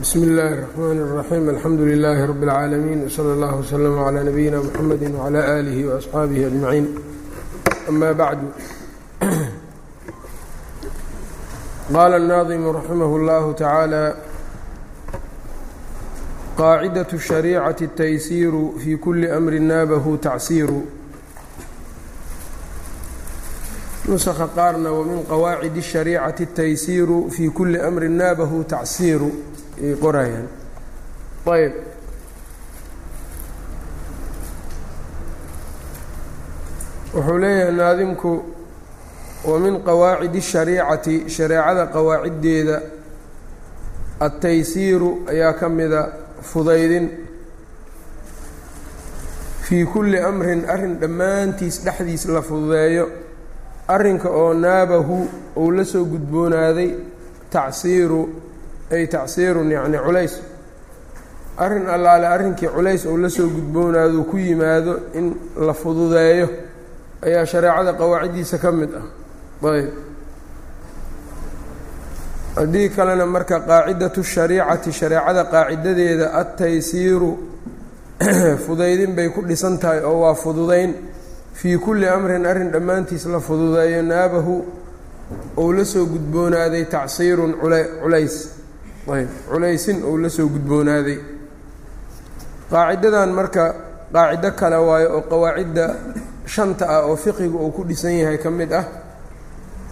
bsm اllaahi الرحmn الرaxيim alxamdu لilaahi rb اlcaalamiin wslى اllah wslm عlى nabiyina mxamedi wعlى آlihi وaصxaabihi أجmaciin ama bacdu qaala الnaadimu raximah اllahu taعaalى qaacidaة الشhariicaةi الtaysiiru fi kuli أmri naabahu tacsiiru nuskha qaarna wmin qawaacid الشhariicaةi الtaysiiru fi kuli أmri naabahu tacsiiru ayay qorayaan. Ayb. Wuxuu leeyahay naadimku wa min qawaacidi shariicati shareecada qawaaciddeeda attaysiiru ayaa ka mida fudaydin. Fii kulli amrin arrin dhammaantiis dhexdiis la fududeeyo. Arrinka oo naabahu uu la soo gudboonaaday tacsiiru ay tacsiirun yacni culays. Arrin allaale arrinkii culays uu la soo gudboonaado ku yimaado in la fududeeyo ayaa shareecada qawaaciddiisa ka mid ah. Ayb. Haddii kalena marka qaacidatu shariicati shareecada qaacidadeeda adtaysiiru fudaydin bay ku dhisan tahay oo waa fududayn. Fii kulli amrin arrin dhammaantiis la fududeeyo naabahu uu la soo gudboonaaday tacsiirun culays ayb. Culaysin uu la soo gudboonaaday. Qaacidadan marka qaacido kale waayo oo qawaacidda shanta ah oo fiqiga uu ku dhisan yahay ka mid ah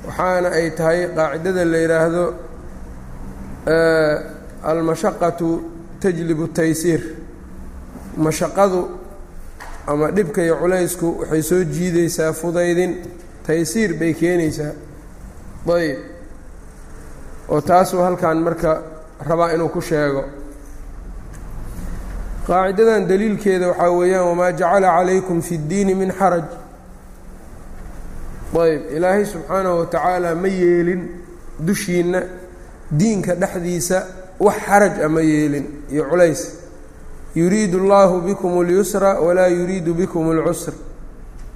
waxaana ay tahay qaacidada la yidhaahdo almashaqatu tajlibu taysiir. Mashaqadu ama dhibka iyo culaysku waxay soo jiidaysaa fudaydin. Taysiir bay keenaysaa. Ayb. Oo taasuu halkan marka rabaa inuu ku sheego qaacidadan daliilkeeda waxaa weeyaan wamaa jacala calaykum fi اddiini min xaraj ayb ilaahay subxaanahu watacaala ma yeelin dushiinna diinka dhexdiisa wax xaraj a ma yeelin iyo culays yuriidu اllahu bikum اlyusra walaa yuriidu bikum اlcusr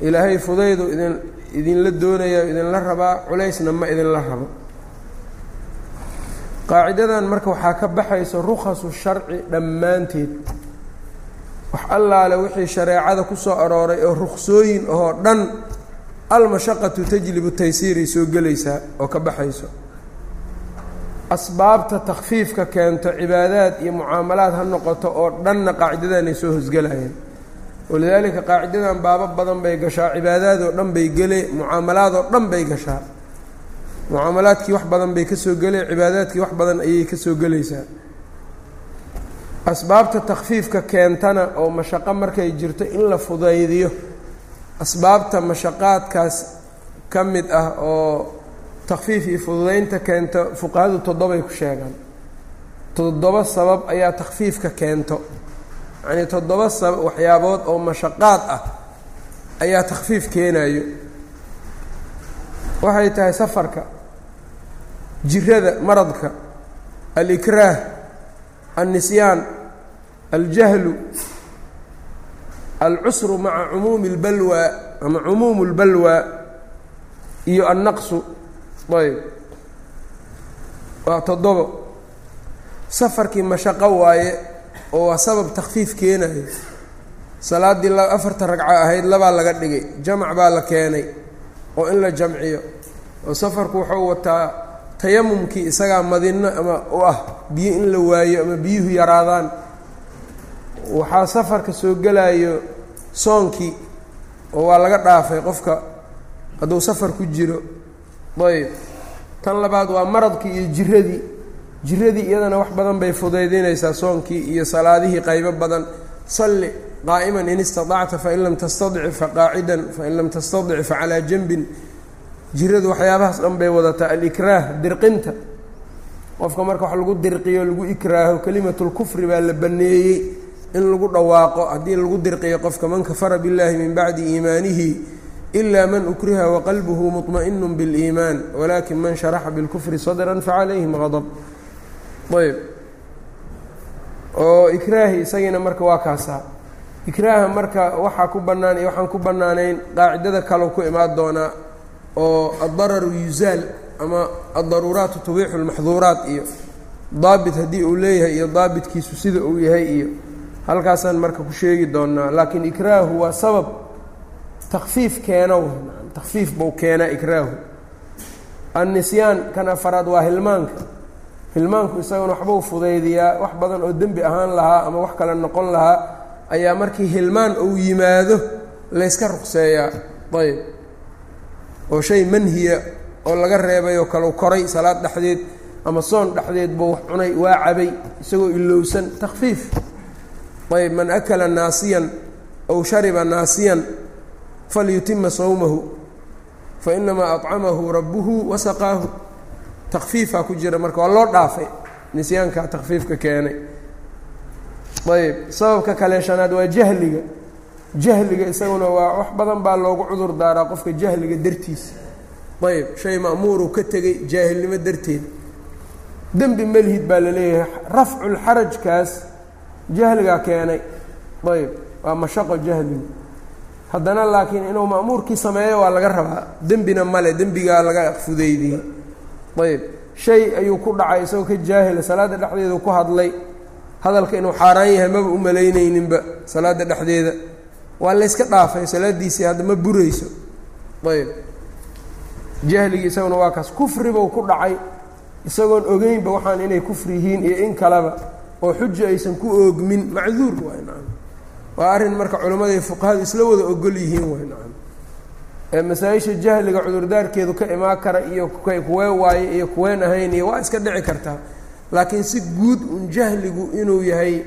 ilaahay fudaydu idin idinla doonaya idinla rabaa culaysna ma idinla rabo qaacidadan marka waxaa ka baxaysa rukhasu sharci dhammaanteed. Wax allaale wixii shareecada ku soo arooray oo ruksooyin ahoo dhan almashaqatu tajlibu taysiiray soo gelaysaa oo ka baxayso. Asbaabta takfiifka keento cibaadaad iyo mucaamalaad ha noqoto oo dhanna qaacidadan ay soo hosgelayaan walidaalika qaacidadan baabo badan bay gashaa cibaadaad oo dhan bay gele mucaamalaad oo dhan bay gashaa mucaamalaadkii wax badan bay ka soo geleen cibaadaadkii wax badan ayay ka soo gelaysaa. Asbaabta takfiifka keentana oo mashaqo markay jirto in la fudaydiyo asbaabta mashaqaadkaas ka mid ah oo takfiif iyo fududaynta keento fuqahadu toddobay ku sheegaan. Toddoba sabab ayaa takfiifka keento. Yacnii toddoba sabab waxyaabood oo mashaqaad ah ayaa takfiif keenayo waxay tahay safarka jirada maradka alikraah alnisyaan aljahlu alcusru maca cumuumi اlbalwaa ama cumuumu اlbalwaa iyo annaqsu. Ayb. Waa toddobo. Safarkii mashaqo waaye oo waa sabab takfiif keenayo salaaddii afarta ragco ahayd labaa laga dhigay. Jamac baa la keenay oo in la jamciyo. Oo safarku wuxuu wataa tayamumkii isagaa madino ama u ah biyo in la waayo ama biyuhu yaraadaan. Waxaa safarka soo gelayo soonkii oo waa laga dhaafay qofka hadduu safar ku jiro. Ayb. Tan labaad waa maradkii iyo jiradii jiradii iyadana wax badan bay fudaydinaysaa soonkii iyo salaadihii qaybo badan. Salli qaa'iman in istaطacta fain lam tastadic faqaacidan fain lam tastadic facalaa janbin jiradu waxyaabahaas dhan bay wadataa alikraah dirqinta qofka marka wax lagu dirqiyo lagu ikraaho kelimatulkufri baa la baneeyey in lagu dhawaaqo haddii lagu dirqiyo qofka man kafara biاllahi min bacdi iimaanihi ila man ukriha waqalbuhu muطma'inu biاliimaan walakin man sharaxa bilkufri sadra facalayhim gadb ayb oo ikraahi isagiina marka waa kaasaa ikraaha marka waxaa ku bannaan iyo waxaan ku bannaanayn qaacidada kaleu ku imaan doonaa oo addararu yuzaal ama addaruuraatu tubiixu lmaxduuraat iyo daabit haddii uu leeyahay iyo daabitkiisu sida uu yahay iyo halkaasaan marka ku sheegi doonaa laakiin ikraahu waa sabab takfiif keena w takfiif buu keenaa ikraahu. Annisyaan kan afaraad waa hilmaanka. Hilmaanku isaguna waxbuu fudaydiyaa wax badan oo dembi ahaan lahaa ama wax kale noqon lahaa ayaa markii hilmaan uu yimaado layska ruqseeyaa. Ayb oo shay manhiya oo laga reebay oo kalau koray salaad dhexdeed ama soon dhexdeed buu wax cunay waa cabay isagoo ilowsan takfiif ayb man akala naasiyan aw shariba naasiyan falyutima sawmahu fainamaa acamahu rabbuhu wasaqaahu. Takfiifaa ku jira marka waa loo dhaafay nisyaankaa takfiifka keenay. Ayb sababka kale shanaad waa jahliga jahliga isaguna waa wax badan baa loogu cudur daaraa qofka jahliga dartiisa ayb shay ma'muuruu ka tegey jaahilnimo darteed. Dembi melhid baa la leeyahay rafculxarajkaas jahligaa keenay. Ayb waa mashaqo jahligu haddana laakiin inuu ma'muurkii sameeyo waa laga rabaa. Dembina male dembigaa laga fudeydiyey ayb shay ayuu ku dhacay isagoo ka jaahila salaadda dhexdeedu ku hadlay. Hadalka inuu xaaraan yahay maba u malaynayninba salaadda dhexdeeda waa layska dhaafay salaaddiisii hadda ma burayso. Ayb. Jahligii isaguna waa kaas. Kufribau ku dhacay. Isagoon ogeynba waxaan inay kufri yihiin iyo in kaleba oo xuja aysan ku oogmin. Macduur nacam waa arrin marka culimmada iyo fuqahadu isla wada ogol yihiin nacam ee masaa-isha jahliga cudurdaarkeedu ka imaan kara iyo kuwee waaye iyo kuween ahayn iyo waa iska dhici kartaa laakiin si guud un jahligu inuu yahay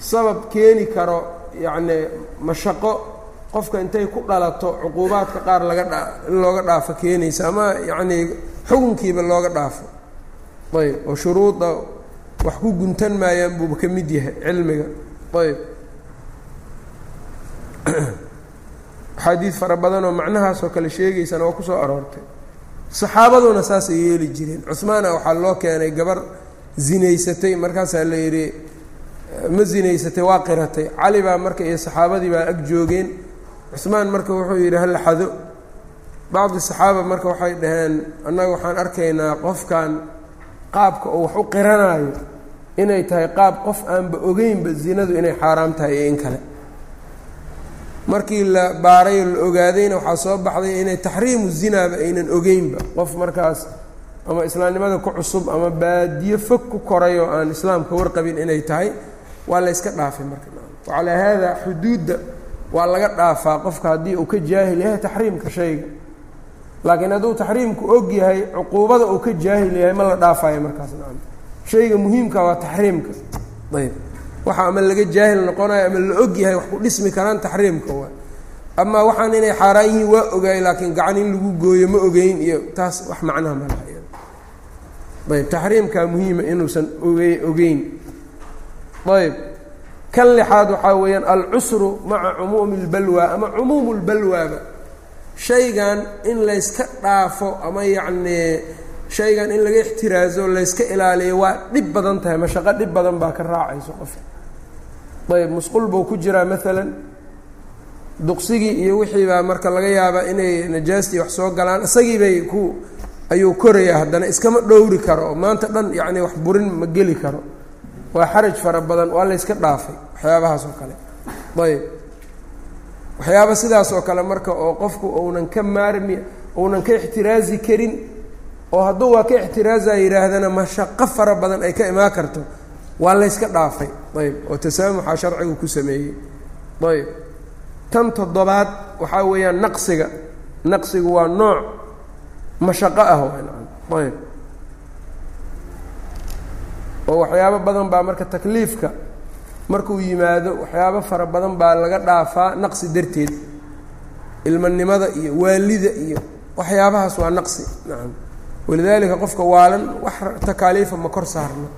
sabab keeni karo yacni mashaqo qofka intay ku dhalato cuquubaadka qaar laga dha in looga dhaafo keenaysa ama yacnii xukunkiiba looga dhaafo. Ayb oo shuruuda wax ku guntan maayaan buuba ka mid yahay cilmiga. Ayb. Axaadiid fara badan oo macnahaasoo kale sheegaysana waa ku soo aroortay. Saxaabaduna saasay yeeli jireen. Cuhmaana waxaa loo keenay gabar zinaysatay markaasaa la yidhi ma zinaysatay waa qiratay. Cali baa marka iyo saxaabadii baa ag joogeen. Cuhmaan marka wuxuu yidhi hala xado bacdi saxaaba marka waxay dhaheen annaga waxaan arkaynaa qofkan qaabka uu wax u qiranaayo inay tahay qaab qof aanba ogeynba zinadu inay xaaraam tahay iyo in kale. Markii la baaray oo la ogaadayna waxaa soo baxday inay taxriimu zinaaba aynan ogeynba. Qof markaas ama islaamnimada ku cusub ama baadiyo fog ku koray oo aan islaamka warqabin inay tahay waa la yska dhaafay marka. Wacalaa haada xuduudda waa laga dhaafaa qofka haddii uu ka jaahil yahay taxriimka shayga. Laakiin hadduu taxriimku og yahay cuquubada uu ka jaahil yahay ma la dhaafayo markaas. Nacam shayga muhiimka waa taxriimka. Ayb waxa ama laga jaahil noqonayo ama la og yahay wax ku dhismi karaan taxriimka waa. Amaa waxaan inay xaaraan yihiin waa ogaay laakiin gacan in lagu gooyo ma ogeyn iyo taas wax macnaha ma laha. Ayb taxriimkaa muhiima inuusan oge ogeyn ayb. Kan lixaad waxaa weeyaan alcusru maca cumuumi اlbalwa ama cumuumu اlbalwaaba shaygan in layska dhaafo ama yacnii shaygan in laga ixtiraazo layska ilaaliyo waa dhib badan tahay. Mashaqo dhib badan baa ka raacayso qofka ayb musqul buu ku jiraa maalan duqsigii iyo wixii baa marka laga yaabaa inay najaastii wax soo galaan. Isagii bay ku ayuu korayaa haddana iskama dhowri karo. Oo maanta dhan yacni wax burin ma geli karo waa xaraj fara badan waa layska dhaafay waxyaabahaas oo kale. Ayb waxyaaba sidaas oo kale marka oo qofku uunan ka maarmi uunan ka ixtiraazi karin oo hadduu waa ka ixtiraaza yidhaahdana mashaqo fara badan ay ka imaan karto waa layska dhaafay. Ayb oo tasaamuxa sharcigu ku sameeyey. Ayb tan toddobaad waxaa weeyaan naqsiga. Naqsigu waa nooc mashaqo ah ayb oo waxyaabo badan baa marka takliifka markuu yimaado waxyaabo fara badan baa laga dhaafaa naqsi darteed. Ilmanimada iyo waalida iyo waxyaabahaas waa naqsi. Nacam walidaalika qofka waalan wax takaaliifa ma kor saarna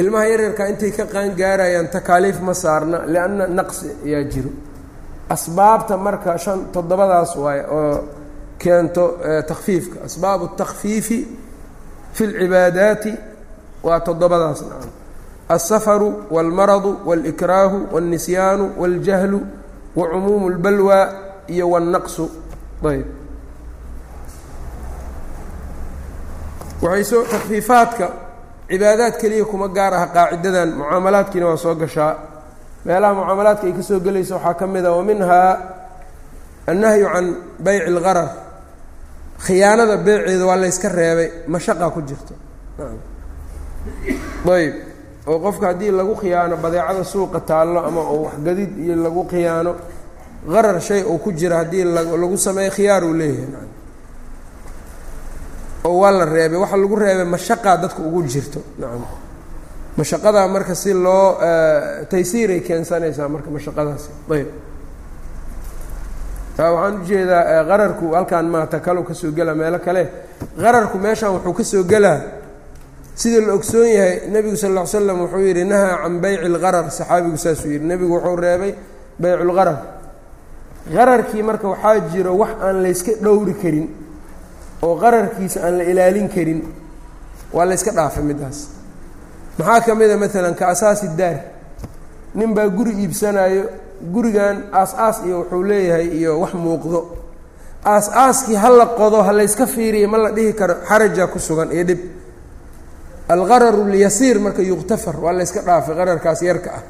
ilmaha yaryarka intay ka qaan gaarayaan takaaliif ma saarna lianna naqsi ayaa jiro. Asbaabta marka shan toddobadaas waaye oo keento takfiifka asbaabu اtakfiifi fi اlcibaadaati waa toddobadaas nacam alsafaru wاlmaradu wاlإkraahu wاlnisyaanu wاljahlu wacumuumu اlbalwa iyo wاlnaqsu ayb waxay soo takfiifaadka cibaadaad keliya kuma gaar ah qaacidadan mucaamalaadkiina waa soo gashaa meelaha mucaamalaadka ay ka soo gelaysa waxaa ka mid a wa minhaa annahyu can bayci اlgarar khiyaanada beeceeda waa layska reebay mashaqa ku jirto ayb oo qofka haddii lagu khiyaano badeecada suuqa taallo ama oo waxgadid iyo lagu khiyaano qarar shay uu ku jira haddii lagu sameeyo khiyaar uu leeyahay. Oo waa la reebay waxa lagu reebay mashaqaa dadka ugu jirto. Nacam mashaqadaa marka si loo taysiiray keensanaysaa marka mashaqadaasi. Ayb taa waxaan u jeedaa qararku halkaan maata kalau ka soo gela meelo kale. Qararku meeshaan wuxuu ka soo gelaa sida la ogsoon yahay nebigu sal ll ly slam wuxuu yidhi nahaa can bayci lqarar saxaabigu saasuu yidhi. Nebigu wuxuu reebay bayculqarar qararkii marka waxaa jiro wax aan layska dhowri karin oo qararkiisa aan la ilaalin karin waa layska dhaafay middaas. Maxaa ka mid a? Maalan ka asaasi daar. Nin baa guri iibsanayo gurigan aas-aas iyo wuxuu leeyahay iyo wax muuqdo. Aas-aaskii ha la qodo ha layska fiiriya ma la dhihi karo xaraja ku sugan iyo dhib alqararu lyasiir marka yuktafar waa layska dhaafay qararkaas yarka ah.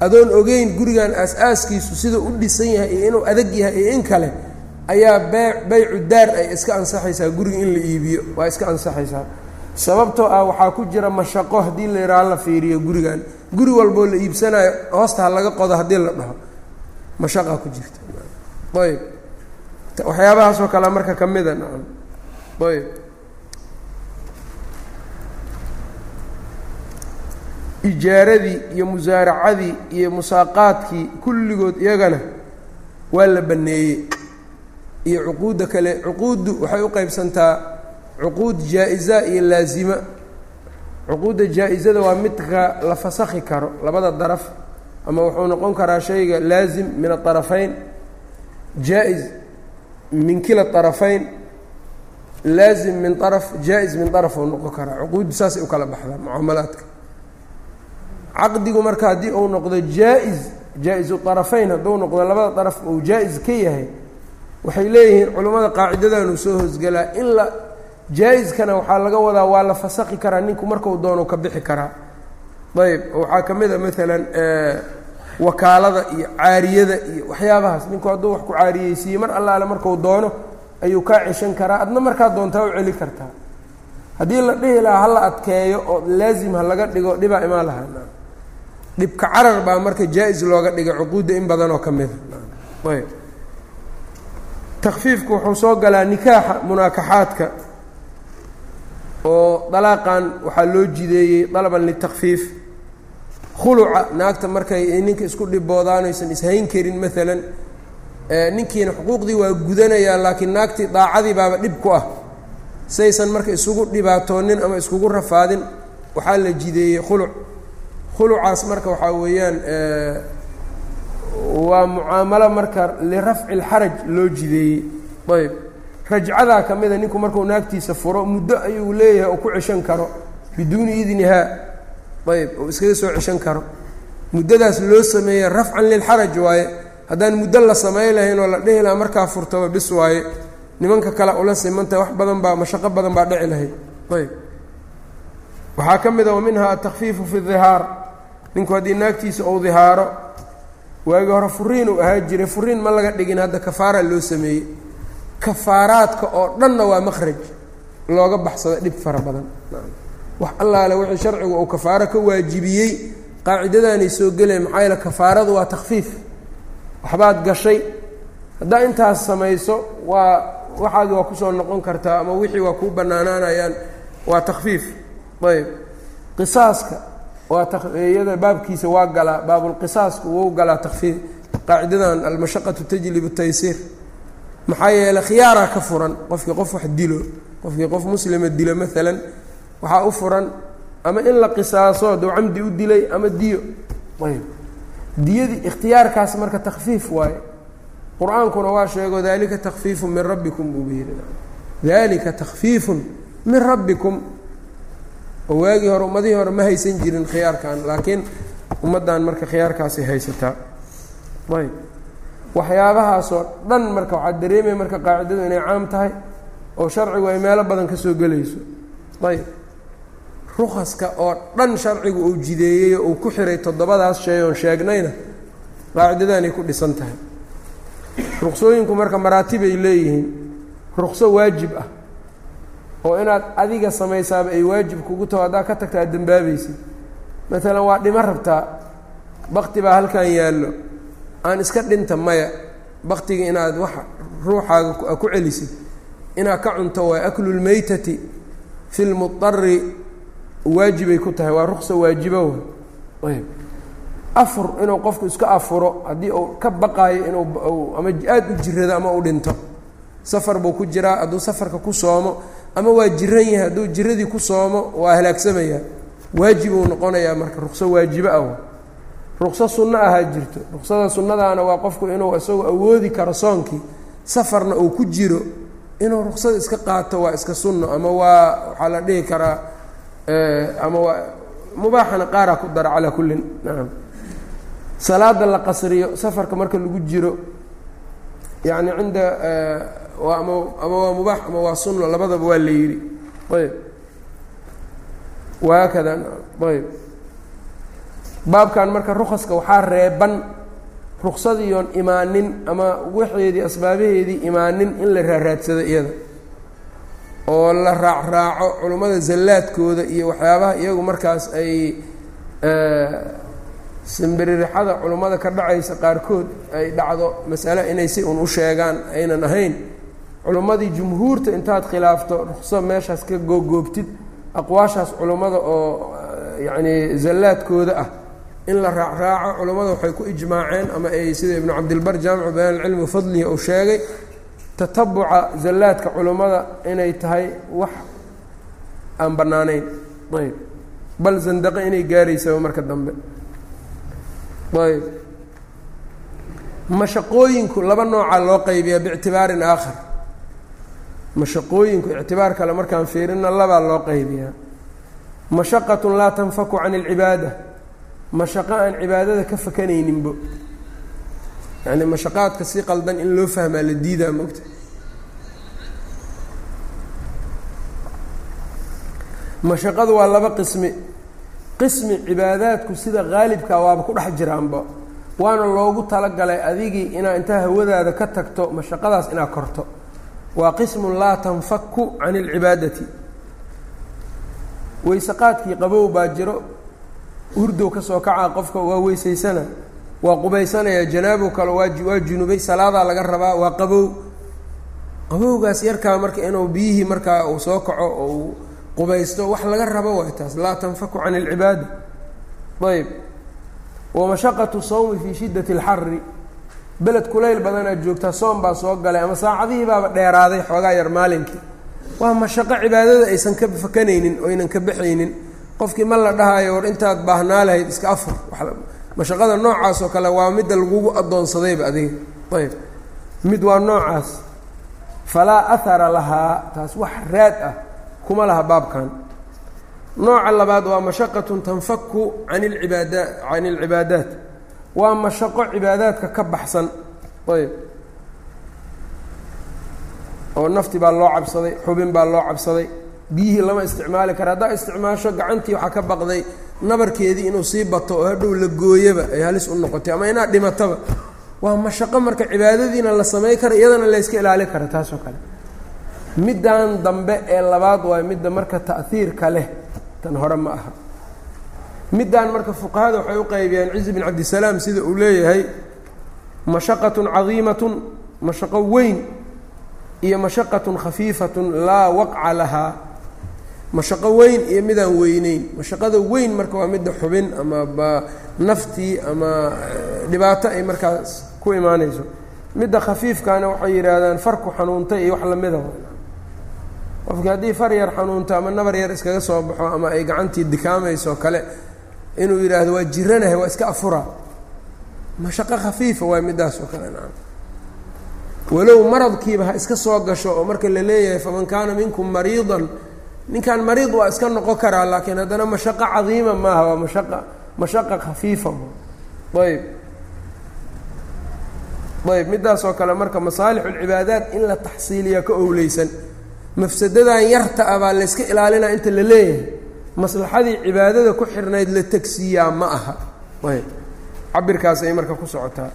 Adoon ogeyn gurigan aas-aaskiisu sidau u dhisan yahay iyo inuu adag yahay iyo in kale ayaa bee baycu daar ay iska ansaxaysaa guriga in la iibiyo. Waa iska ansaxaysaa. Sababtoo ah waxaa ku jira mashaqo haddii la yidhaha la fiiriyo gurigan guri walboo la iibsanayo hoosta laga qodo haddii la dhaho. Mashaqa ku jirta. Ayb. Waxyaabahaasoo kale marka ka mida nacam ayb ijaaradii iyo musaaracadii iyo musaaqaadkii kulligood iyagana waa la banneeyey iyo cuquudda kale cuquuddu waxay u qaybsantaa cuquud jaa-isa iyo laasima cuquudda jaa-isada waa midka la fasakhi karo labada daraf ama wuxuu noqon karaa shayga laasim min aarafayn jaa-is min kila arafayn laasim min araf jaa-is min araf uu noqon karaa. Cuquuddu saasay u kala baxdaa mucaamalaadka caqdigu marka haddii uu noqdo jaa-is jaa-isu طarafayn hadduu noqdo labada daraf uu jaa-is ka yahay waxay leeyihiin culimmada qaacidadanuu soo hoosgelaa in la jaa-iskana waxaa laga wadaa waa la fasakhi karaa ninku markau doono ka bixi karaa. Ayb waxaa ka mid a maalan wakaalada iyo caariyada iyo waxyaabahaas. Ninku hadduu wax ku caariyeysiiye mar allaale marku doono ayuu kaa ceshan karaa adna markaa doontaa u celi kartaa. Haddii la dhihi lahaa hala adkeeyo oo laazim ha laga dhigo dhibaa imaan lahaa dhibka carar baa marka jaa-is looga dhigay cuquudda in badan oo ka mida ayb. Takfiifku wuxuu soo galaa nikaaxa munaakaxaadka oo dalaaqan waxaa loo jideeyey dalaban litakfiif khuluca naagta markay ninka isku dhiboodaan aysan ishayn karin maalan ninkiina xuquuqdii waa gudanayaa laakiin naagtii daacadii baaba dhib ku ah. Saysan marka isugu dhibaatoonin ama iskugu rafaadin waxaa la jideeyey khuluc khulucaas marka waxaa weeyaan waa mucaamalo marka lirafci lxaraj loo jideeyey. Ayb. Rajcadaa ka mida ninku markuu naagtiisa furo muddo ayuu leeyahay oo ku ceshan karo biduuni idnihaa ayb oo iskaga soo ceshan karo. Muddadaas loo sameeyey rafcan lilxaraj waaye. Haddaan muddo la samay lahayn oo la dhihi lahaa markaa furtaba bis waaye. Nimanka kale ula simantah wax badan baa mashaqo badan baa dhici lahayd ayb. Waxaa ka mid a wa atakfiifu fi dihaar ninku haddii naagtiisa uu dihaaro waagi hore furiin uu ahaa jiray furiin ma laga dhigin hadda kafaara loo sameeyey. Kafaaraadka oo dhanna waa makhraj looga baxsado dhib fara badan. Wax allaale wixii sharcigu uu kafaaro ka waajibiyey qaacidadaanay soo geleen maxaa yaele kafaaradu waa takfiif waxbaad gashay? Haddaa intaas samayso waa waxaagi waa ku soo noqon kartaa ama wixii waa kuu bannaanaanayaan waa takfiif ayb qisaaska iyada baabkiisa waa galaa baabulqisaasku wou galaa takfiif qaacidadan almashaqatu tajlib taysiir maxaa yeeley khiyaaraa ka furan qofkii qof wax dilo qofkii qof muslima dilo maalan waxaa u furan ama in la qisaaso hadduu camdi u dilay ama diyo. Ayb diyadii ikhtiyaarkaas marka takfiif waaye qur'aankuna waa sheego dalika takfiifun min rabbikum buu yidhi. Dalika takfiifun min rabbikum oo waagii hore ummadihii hore ma haysan jirin khiyaarkan laakiin ummaddan marka khiyaarkaasay haysataa ayb. Waxyaabahaasoo dhan marka waxaa dareemaya marka qaacidadu inay caam tahay oo sharcigu ay meelo badan ka soo gelayso. Ayb. Rukaska oo dhan sharcigu uu jideeyey oo uu ku xiray toddobadaas shay oon sheegnayna qaacidadanay ku dhisan tahay. Ruksooyinku marka maraatibay leeyihiin rukso waajib ah oo inaad adiga samaysaaba ay waajib kugu taho haddaa ka tagta aad dembaabaysid maalan waa dhimo rabtaa bakti baa halkan yaallo. Aan iska dhinta maya baktiga inaad wax ruuxaaga ku celisid. Inaad ka cunto waa aklulmaytati fi lmudari waajibay ku tahay waa ruksa waajibo ayb afur inuu qofku iska afuro haddii uu ka baqaayo inuu ama aada u jirado ama u dhinto. Safar buu ku jiraa hadduu safarka ku soomo ama waa jiran yahay hadduu jiradii ku soomo waa halaagsamaya waajib uu noqonayaa marka rukso waajibo ah. Rukso sunno ahaa jirto. Ruksada sunnadaana waa qofku inuu isagoo awoodi karo soonkii safarna uu ku jiro inuu ruksada iska qaato waa iska sunno ama waa waxaa la dhihi karaa ama waa mubaaxana qaaraa ku dara calaa kullin. Nacam salaada la qasriyo safarka marka lagu jiro yacni cinda ama ama waa mubaax ama waa sunno labadaba waa la yidhi. Ayb. Waakada ayb. Baabkan marka rukaska waxaa reeban ruksadiiyoon imaanin ama waxeedii asbaabaheedii imaanin in la raaraadsado iyada. Oo la raacraaco culummada zallaadkooda iyo waxyaabaha iyagu markaas ay simbiririxada culummada ka dhacaysa qaarkood ay dhacdo masale inay si un u sheegaan aynan ahayn culummadii jumhuurta intaad khilaafto rukso meeshaas ka googoobtid aqwaashaas culummada oo yacni zallaadkooda ah. In la raacraaco culummada waxay ku ijmaaceen ama ay sida ibnu cabdilbar jaamicu bayaan alcilmi wafadlihi uu sheegay tatabuca zallaadka culummada inay tahay wax aan bannaanayn. Ayb. Bal zandaqe inay gaaraysaba marka dambe. Ayb. Mashaqooyinku laba noocaa loo qaybiyaa biictibaarin aakhar mashaqooyinku ictibaar kale markaan fiirina labaa loo qaybiyaa. Mashaqatun laa tanfaku can alcibaada mashaqo aan cibaadada ka fakanayninbo. Yacni mashaqaadka si qaldan in loo fahmaa la diidaa mogta mashaqadu waa laba qismi. Qismi cibaadaadku sida haalibkaa waaba ku dhex jiraanba. Waana loogu talagalay adigii inaa intaa hawadaada ka tagto mashaqadaas inaad korto waa qismun laa tanfaku can alcibaadati weyseqaadkii qabow baa jiro hurdow ka soo kacaa qofka waa weysaysana waa qubaysanaya janaabow kale waa waa junubay salaadaa laga rabaa waa qabow. Qabowgaas yarkaa marka inuu biyihii markaa uu soo kaco oo uu qubaysto wax laga rabo waay taas laa tanfaku can alcibaada ayb wamashaqatu sawmi fii shiddati alxari beled kulayl badanaad joogtaa soom baa soo galay ama saacadihii baaba dheeraaday xoogaa yar maalinkii waa mashaqo cibaadada aysan ka fakanaynin oo aynan ka baxaynin. Qofkii ma la dhahayo war intaad baahnaa lahayd iska afur. Mashaqada noocaas oo kale waa midda lagugu addoonsadayba adiga. Ayb. Mid waa noocaas. Falaa ahara lahaa taas wax raad ah kuma laha baabkan. Nooca labaad waa mashaqatun tanfaku can alcibaada can alcibaadaat waa mashaqo cibaadaadka ka baxsan. Ayb. Oo nafti baa loo cabsaday xubin baa loo cabsaday. Biyihii lama isticmaali kara. Haddaa isticmaasho gacantii waxaa ka baqday nabarkeedii inuu sii bato oo hadhow la gooyaba ay halis u noqotay ama inaad dhimataba. Waa mashaqo marka cibaadadiina la samay kara iyadana layska ilaali kara taasoo kale. Middan dambe ee labaad waa midda marka ta'hiirka leh. Tan hore ma aha middan marka fuqahada waxay u qaybiyaan cizi bin cabdisalaam sida uu leeyahay mashaqatun cadiimatun mashaqo weyn iyo mashaqatun khafiifatun laa waqca lahaa. Mashaqo weyn iyo midaan weyneyn. Mashaqada weyn marka waa midda xubin ama ba naftii ama dhibaato ay markaas ku imaanayso. Midda khafiifkaana waxay yidhaahdaan farku xanuuntay iyo wax lamida qofkii haddii far yar xanuunto ama nabar yar iskaga soo baxo ama ay gacantii dikaamayso kale inuu yidhaahdo waa jiranahay waa iska afura. Mashaqo khafiifa waa middaas oo kale nacam walow maradkiiba ha iska soo gasho oo marka la leeyahay faman kaana minkum mariidan ninkan mariid waa iska noqon karaa laakiin haddana mashaqo cadiima maaha waa mashaqa mashaqa khafiifa ayb ayb middaas oo kale marka masaalix ulcibaadaat in la taxsiiliya ka owleysan. Mafsadadan yarta ah baa layska ilaalinaa inta la leeyahay maslaxadii cibaadada ku xirnayd la tegsiiyaa ma aha. Cabirkaas ay marka ku socotaa.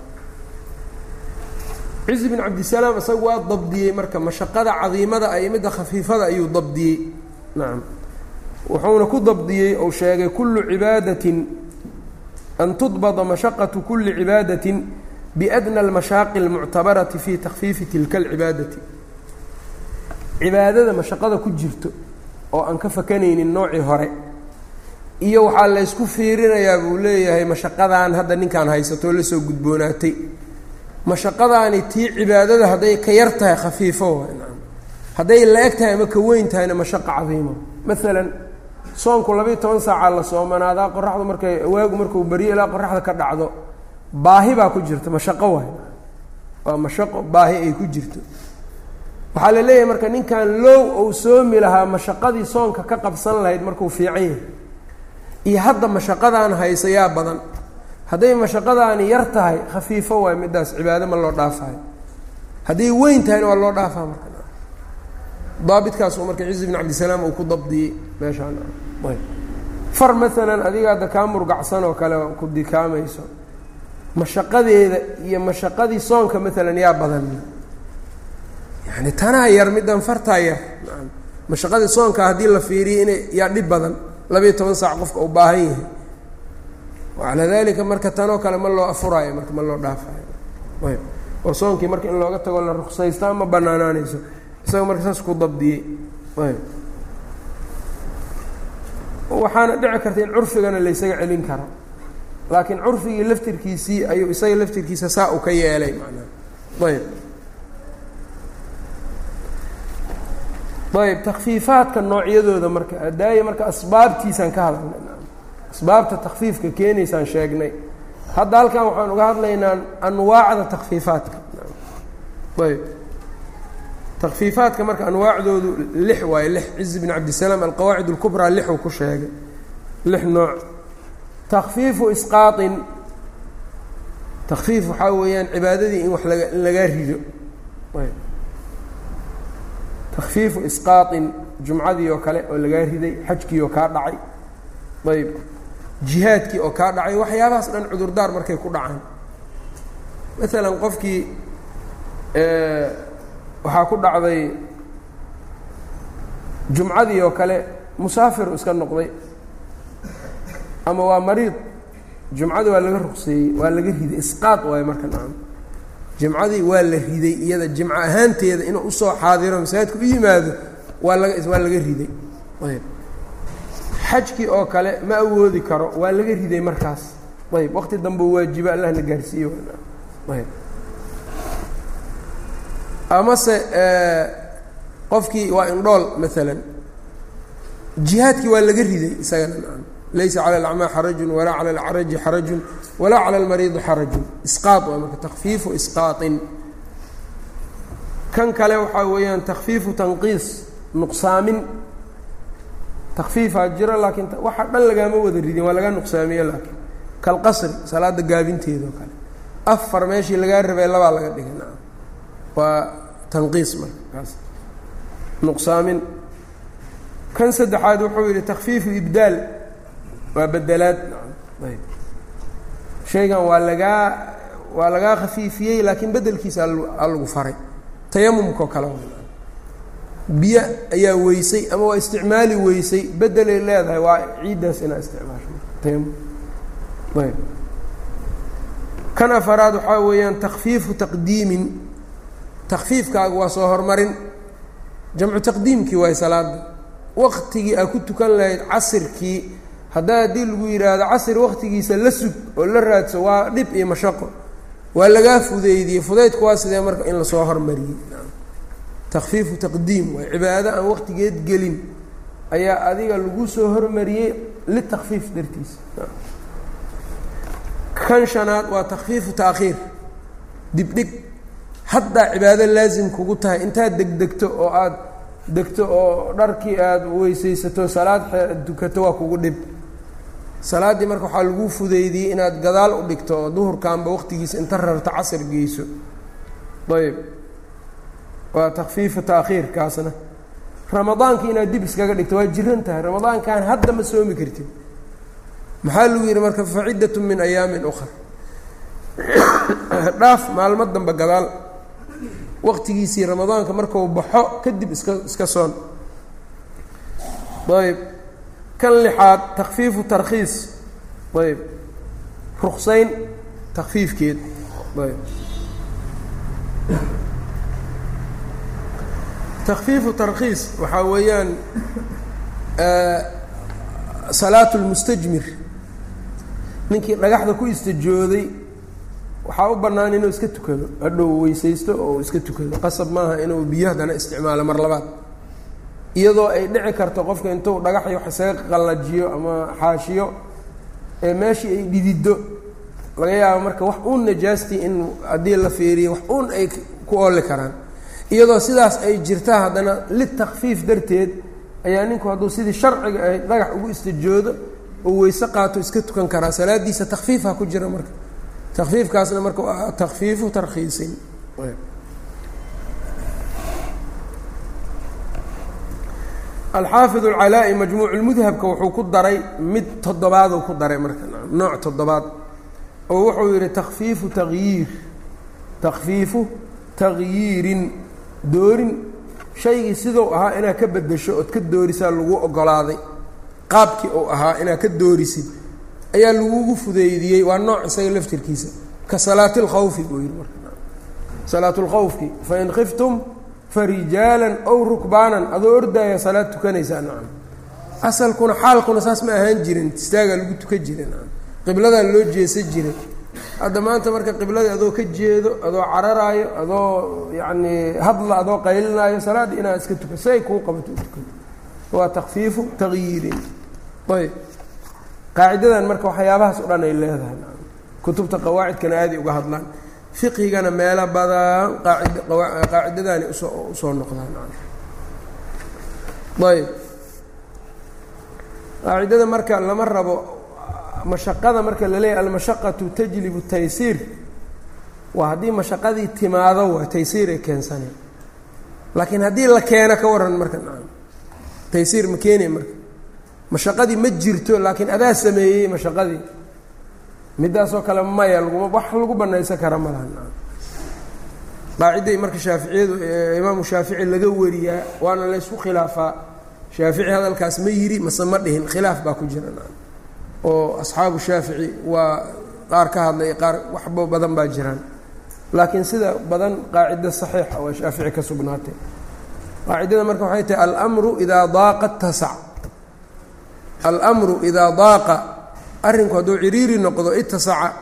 Cizi bin cabdisalaam isaga waa dabdiyey marka mashaqada cadiimada midda khafiifada ayuu dabdiyey. Nacam wuxuuna ku dabdiyey ou sheegay kullu cibaadatin an tudbada mashaqatu kuli cibaadatin biadna almashaaqi almuctabarati fi takfiifi tilka alcibaadati. Cibaadada mashaqada ku jirto oo aan ka fakanaynin noocii hore. Iyo waxaa laysku fiirinayaa buu leeyahay mashaqadan hadda ninkaan haysatoo la soo gudboonaatay. Mashaqadaani tii cibaadada hadday ka yar tahay khafiifo hadday la-eg tahay ama ka weyn tahayna mashaqa cadiimo. Maalan soonku labayo toban saacaa la soomanaadaa qoraxdu markay waagu markuu baryo ilaa qoraxda ka dhacdo baahi baa ku jirta mashaqo waay waa mashaqo baahi ay ku jirto waxaa la leeyahay marka ninkan low ou soomi lahaa mashaqadii soonka ka qabsan lahayd markuu fiican yahay? Iyo hadda mashaqadaan haysayaa badan? Hadday mashaqadaani yar tahay khafiifo waay middaas cibaado ma loo dhaafayo hadday weyn tahayna waa loo dhaafaa marka. Daabitkaasuu marka cizi bin cabdisalaam uu ku dabdiyey meeshaan. Ayb. Far maalan adiga hadda kaa murgacsan oo kale ku dikaamayso mashaqadeeda iyo mashaqadii soonka maalan yaa badan yani tanaa yar middan fartaa yar. Mashaqadii soonka haddii la fiiriyo inay yaa dhib badan labayo toban saac qofka uu baahan yahay. Wacalaa dalika marka tanoo kale ma loo afuraayo marka ma loo dhaafayo oo soonkii marka in looga tago la ruksaysta ma banaanaanayso isaga marka saas ku dabdiyey. Waxaana dhici karta in curfigana laysaga celin karo. Laakiin curfigii laftirkiisii ayuu isaga laftirkiisa saa u ka yeelay manaa ayb ayb takfiifaadka noocyadooda marka adaaya marka asbaabtiisaan ka hadalnay. Asbaabta takfiifka keenaysaan sheegnay. Hadda halkan waxaan uga hadlaynaa anwaacda takfiifaadka. Ayb takfiifaadka marka anwaacdoodu lix waaye lix cizi bin cabdisalaam alqawaacid اlkubraa lixuu ku sheegay. Lix nooc. Takfiifu isqaaطin takfiif waxaa weeyaan cibaadadii in wax laga in lagaa rido takfiifu isqaaطin jumcadii oo kale oo lagaa riday xajkii oo kaa dhacay. Ayb. Jihaadkii oo kaa dhacay waxyaabahaas dhan cudurdaar markay ku dhacaan. Maalan qofkii waxaa ku dhacday jumcadii oo kale musaafiru iska noqday. Ama waa mariid jumcadii waa laga rugseeyey waa laga riday isqaad waayo marka nacam jimcadii waa la riday iyada jimco ahaanteeda inuu u soo xaadiro masaajidka u yimaado waa laga waa laga riday. Ayb. Xajkii oo kale ma awoodi karo waa laga riday markaas. Ayb. Waqti dambe waajibo allah na gaarsiiye ayb. Amase qofkii waa indhool maalan jihaadkii waa laga riday isagana laysa cala alacmaa xarajun walaa cala alcaraji xarajun walaa cala almariidi xarajun. Isqaad waa marka takfiifu isqaaطin kan kale waxaa weeyaan takfiifu tanqiis nuqsaamin. Takfiifaa jiro laakiin waxa dhan lagaama wada ridin waa laga nuqsaamiye laakiin. Kalqasri salaada gaabinteeda oo kale. Afar meeshii lagaa rabay labaa laga dhigay nacam waa tanqiis marka nuqsaamin. Kan saddexaad wuxuu yidhi takfiifu ibdaal waa bedelaad. Shaygan waa lagaa waa lagaa khafiifiyey laakiin bedelkiisa aa lagu faray. Tayamumkao kale biyo ayaa weysay ama waa isticmaali weysay bedelay leedahay waa ciiddaas inaa isticmaasho. Tayamum ayb. Kan afaraad waxaa weeyaan takfiifu taqdiimin. Takfiifkaaga waa soo horumarin jamcu taqdiimkii waay salaada waqtigii aa ku tukan lahayd casirkii haddaa haddii lagu yidhaahdo casir waqtigiisa la sug oo la raadso waa dhib iyo mashaqo. Waa lagaa fudeydiyey. Fudaydku waa sidee marka in la soo hormariyey takfiifu taqdiim waay cibaado aan waqtigeed gelin ayaa adiga lagu soo hormariyey litakfiif dartiisa kan shanaad waa takfiifu taakhiir dibdhig haddaa cibaado laasim kugu tahay. Intaad degdegto oo aada degto oo dharkii aada weysaysato salaad dukato waa kugu dhib salaaddii marka waxaa lagu fudeydiyey inaad gadaal u dhigto oo duhurkaanba waqtigiisa inta rarto casar geyso. Ayb waa takfiifu taakhiir kaasna ramadaankii inaad dib iskaga dhigto waa jiran tahay. Ramadaankan hadda ma soomi kartid. Maxaa lagu yidhi marka faciddatun min ayaamin ukhar dhaaf maalmo dambe gadaal. Waqtigiisii ramadaanka markuu baxo kadib iska iska soon. Ayb kan lixaad takfiifu tarkhiis. Ayb. Ruksayn takfiifkeed ayb. Takfiifu tarkhiis waxaa weeyaan salaatu lmustajmir ninkii dhagaxda ku istajooday waxaa u bannaan inuu iska tukado. Hadhow weysaysto oo iska tukado. Qasab maaha inuu biyo haddana isticmaalo mar labaad iyadoo ay dhici karto qofka intuu dhagaxi wax isaga qallajiyo ama xaashiyo ee meeshii ay dhididdo laga yaabo marka wax uun najaastii in haddii la fiiriyo wax uun ay ku ooli karaan. Iyadoo sidaas ay jirta haddana litakfiif darteed ayaa ninku hadduu sidii sharciga ahayd dhagax ugu istajoodo oo weyse qaato iska tukan karaa. Salaadiisa takfiifha ku jira marka. Takfiifkaasna marka waa takfiifu tarkhiisin alxaafid alcalaa-i majmuuc lmudhabka wuxuu ku daray mid toddobaaduu ku daray marka nooc toddobaad. Oo wuxuu yihi takfiifu tagyiir takfiifu tagyiirin doorin. Shaygii siduu ahaa inaad ka bedesho ood ka doorisaa lagu ogolaaday. Qaabkii uu ahaa inaad ka doorisid ayaa lagugu fudeydiyey. Waa nooc isaga laftirkiisa. Ka salaati lkhawfi buu yihi marka. Salaat fain khiftum farijaalan ow rukbaanan adoo ordaaya salaad tukanaysaa nacam asalkuna xaalkuna saas ma ahaan jirin istaagaa lagu tukan jira nacam qibladaa loo jeesa jiray hadda maanta marka qibladii adoo ka jeedo adoo cararaayo adoo yacni hadla adoo qaylinaayo salaadda inaad iska tukan si kuu qabato u waa takfiifu tagyiirin. Ayb. Qaacidadan marka waxyaabahaas o dhan ay leedahay kutubta qawaacidkana aaday uga hadlaan fiqhigana meelo badan qaacid qaacidadaani u soo noqdaan. Ayb. Qaacidada marka lama rabo mashaqada marka la leeyahy almashaqatu tajlibu taysiir waa haddii mashaqadii timaado waa taysiir ay keensaneen laakiin haddii la keeno ka waran marka taysiir ma keenay marka. Mashaqadii ma jirto laakiin adaa sameeyey mashaqadii midaasoo kale maya wax lagu banaysan kara ma laha. Qaaciday marka shaaficiyadu imaamu shaafici laga wariyaa waana laysku khilaafaa shaafici hadalkaas ma yiri mase ma dhihin khilaaf baa ku jira. Oo asxaabu shaafici waa qaar ka hadlay qaar waxba badan baa jiraan laakiin sida badan qaacida saxiixa waa shaafici ka sugnaatay. Qaacidada marka waxay tahay almru idaa daaqa tasac almru idaa daaqa arrinku hadduu ciriiri noqdo itasaca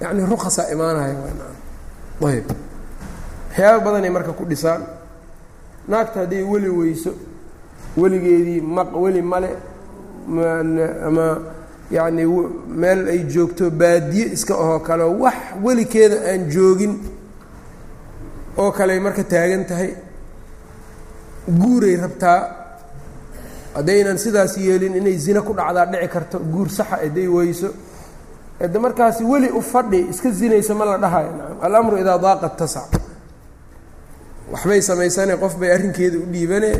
yacni rukasaa imaanaya ayb waxyaaba badanay marka ku dhisaan. Naagta hadday weli weyso weligeedii maq weli male ama yacni meel ay joogto baadiye iska ahoo kale wax welikeeda aan joogin oo kale marka taagan tahay guuray rabtaa haddaynan sidaas yeelin inay zine ku dhacdaa dhici karto guur saxa hadday weyso de markaasi weli u fadhi iska zinaysa ma la dhahayo. Alamru idaa daaqa tasac waxbay samaysane qof bay arrinkeeda u dhiibane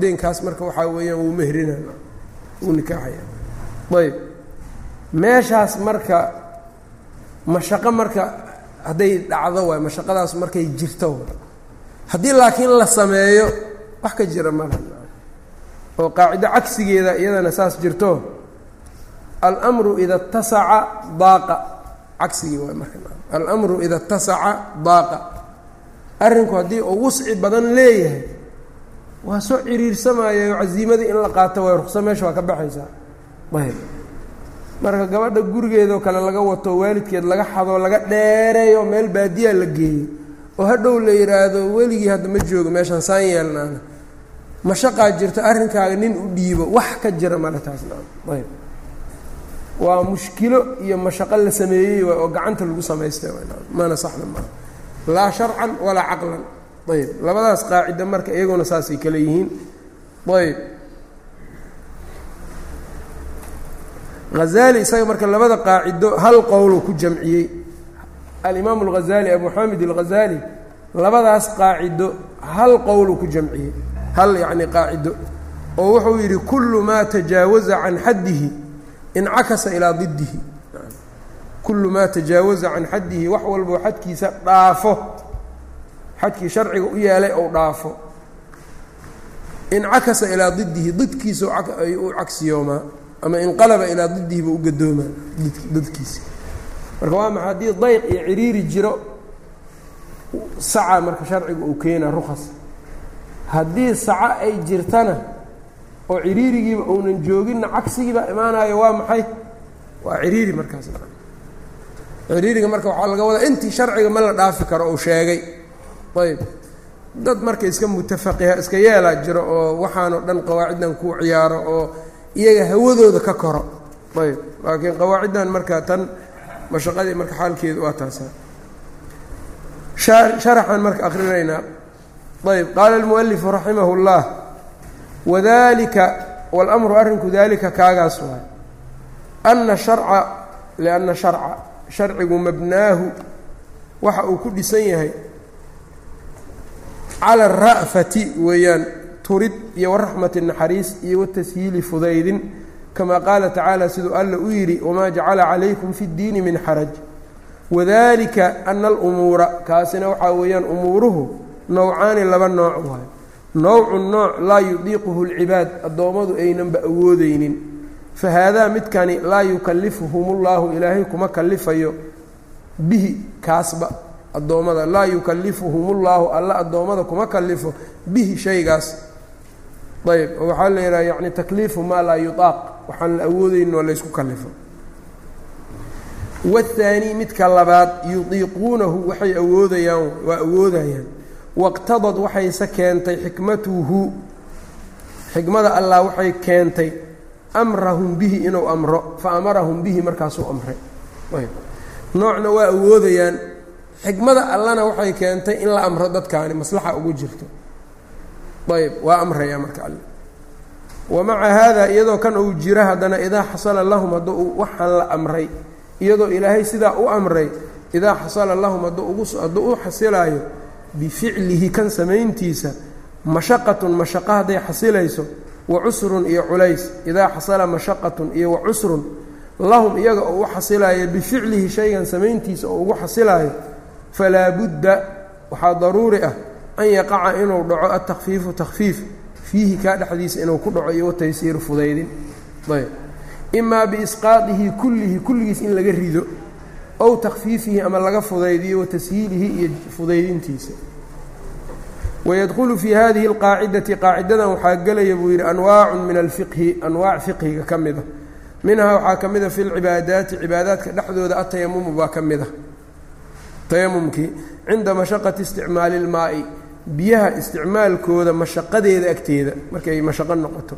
deenkaas marka waxaa weeyaan wuu mehrina. Wuu nikaaxaya. Ayb meeshaas marka mashaqo marka hadday dhacdo waay mashaqadaas markay jirto haddii laakiin la sameeyo wax ka jira mala oo qaacido cagsigeeda iyadana saas jirto almru ida tasaca daaqa. Cagsigii waay marka almru ida tasaca daaqa. Arrinku haddii uu wusci badan leeyahay waa soo ciriirsamaayo casiimadii in la qaato way rukso meesha waa ka baxaysaa. Ayb. Marka gabadha gurigeedoo kale laga wato waalidkeed laga xado laga dheereeyo meel baadiyaa la geeyo oo hadhow la yidhaahdo weligii hadda ma joogo meeshaan saan yeelnaana mashaqaa jirto arrinkaaga nin u dhiibo wax ka jira male taasna. Ayb. Waa mushkilo iyo mashaqo la sameeyey oo gacanta lagu samaystay mana saxda maaha laa sharcan walaa caqlan. Ayb. Labadaas qaacida marka iyaguna saasay kale yihiin. Ayb. Hazali isaga marka labada qaacido hal qowlu ku jamciyey. Alimaam اlghazali abu xamid اlghazali labadaas qaacido hal qowlu ku jamciyey hal yacni qaacido oo wuxuu yidhi kullu maa tajaawaza can xaddihi incakasa ilaa diddihi. Kullu maa tajaawaza can xaddihi wax walboo xadkiisa dhaafo xadkii sharciga u yeelay ou dhaafo. Incakasa ilaa diddihi didkiisa u cagsiyoomaa ama inqalaba ilaa diddihi buu u gadoomaa didkiisa marka waa maxa haddii dayq iyo ciriiri jiro saca marka sharciga uu keenaa rukas haddii saca ay jirtana oo ciriirigiiba uunan jooginna cagsigiibaa imaanayo waa maxay? Waa ciriiri markaas. Ciriiriga marka waxaa laga wadaa intii sharciga ma la dhaafi karo uu sheegay. Ayb dad marka iska mutafaqiha iska yeelaa jiro oo waxaanoo dhan qawaaciddan ku ciyaaro oo iyaga hawadooda ka koro. Ayb laakiin qawaaciddan marka tan mashaqadii marka xaalkeedu waa taasa. Sharaxaan marka akrinaynaa ayb qaala almualifu raximah اllah wadalika walamru arrinku dalika kaagaas waay. Ana sharca lianna sharca sharcigu mabnaahu waxa uu ku dhisan yahay cala ara'fati weeyaan turid iyo waraxmati naxariis iyo watashiili fudaydin kama qaala tacaala siduu alla u yidhi wamaa jacala calaykum fi اddiini min xaraj. Wadalika ana alumuura kaasina waxaa weeyaan umuuruhu nowcaani laba nooc waayo nowcu nooc laa yudiiquhu lcibaad addoommadu aynanba awoodeynin fa haadaa midkani laa yukallifhumullaahu ilaahay kuma kalifayo bihi kaasba addoommada. Laa yukalifuhumullaahu alla addoommada kuma kalifo bihi shaygaas. Ayb waxaa la yidhaha yani takliifu maa laa yuaaq waxaan la awoodeynin oo laysku kalifo wahaani midka labaad yudiiquunahu waxay awoodayaan waa awoodayaan waqtadad waxayse keentay xikmatuhu. Xikmada allah waxay keentay amrahum bihi inuu amro fa amarahum bihi markaasuu amray. Noocna waa awoodayaan. Xikmada allana waxay keentay in la amro dadkaani maslaxa ugu jirto. Ayb waa amraya marka alle wa maca haada iyadoo kan uu jiro haddana idaa xasala lahum hadduu waxaan la amray. Iyadoo ilaahay sidaa u amray idaa xasala lahum hadduu u xasilaayo bificlihi kan samayntiisa mashaqatun mashaqo hadday xasilayso wa cusrun iyo culays. Idaa xasala mashaqatun iyo wa cusrun lahum iyaga oo u xasilaayo bificlihi shaygan samayntiisa oo ugu xasilaayo falaa budda waxaa daruuri ah an yaqaca inuu dhaco atakfiifu takfiif fiihi kaa dhexdiisa inuu ku dhaco iyo wataysiiru fudaydin. Ayb. Imaa biisqaadihi kullihi kulligiis in laga rido ow takfiifihi ama laga fudaydiyo wa tashiilihi iyo fudaydintiisa. Wayadkhulu fii hadihi alqaacidati qaacidadan waxaa gelaya buu yidhi anwaacun min alfiqhi anwaac fiqhiga ka mid a minhaa waxaa ka mid a fi lcibaadaati cibaadaadka dhexdooda atayamumu baa ka mid a tayamumkii cinda mashaqati isticmaali ilmaa'i biyaha isticmaalkooda mashaqadeeda agteeda markay mashaqo noqoto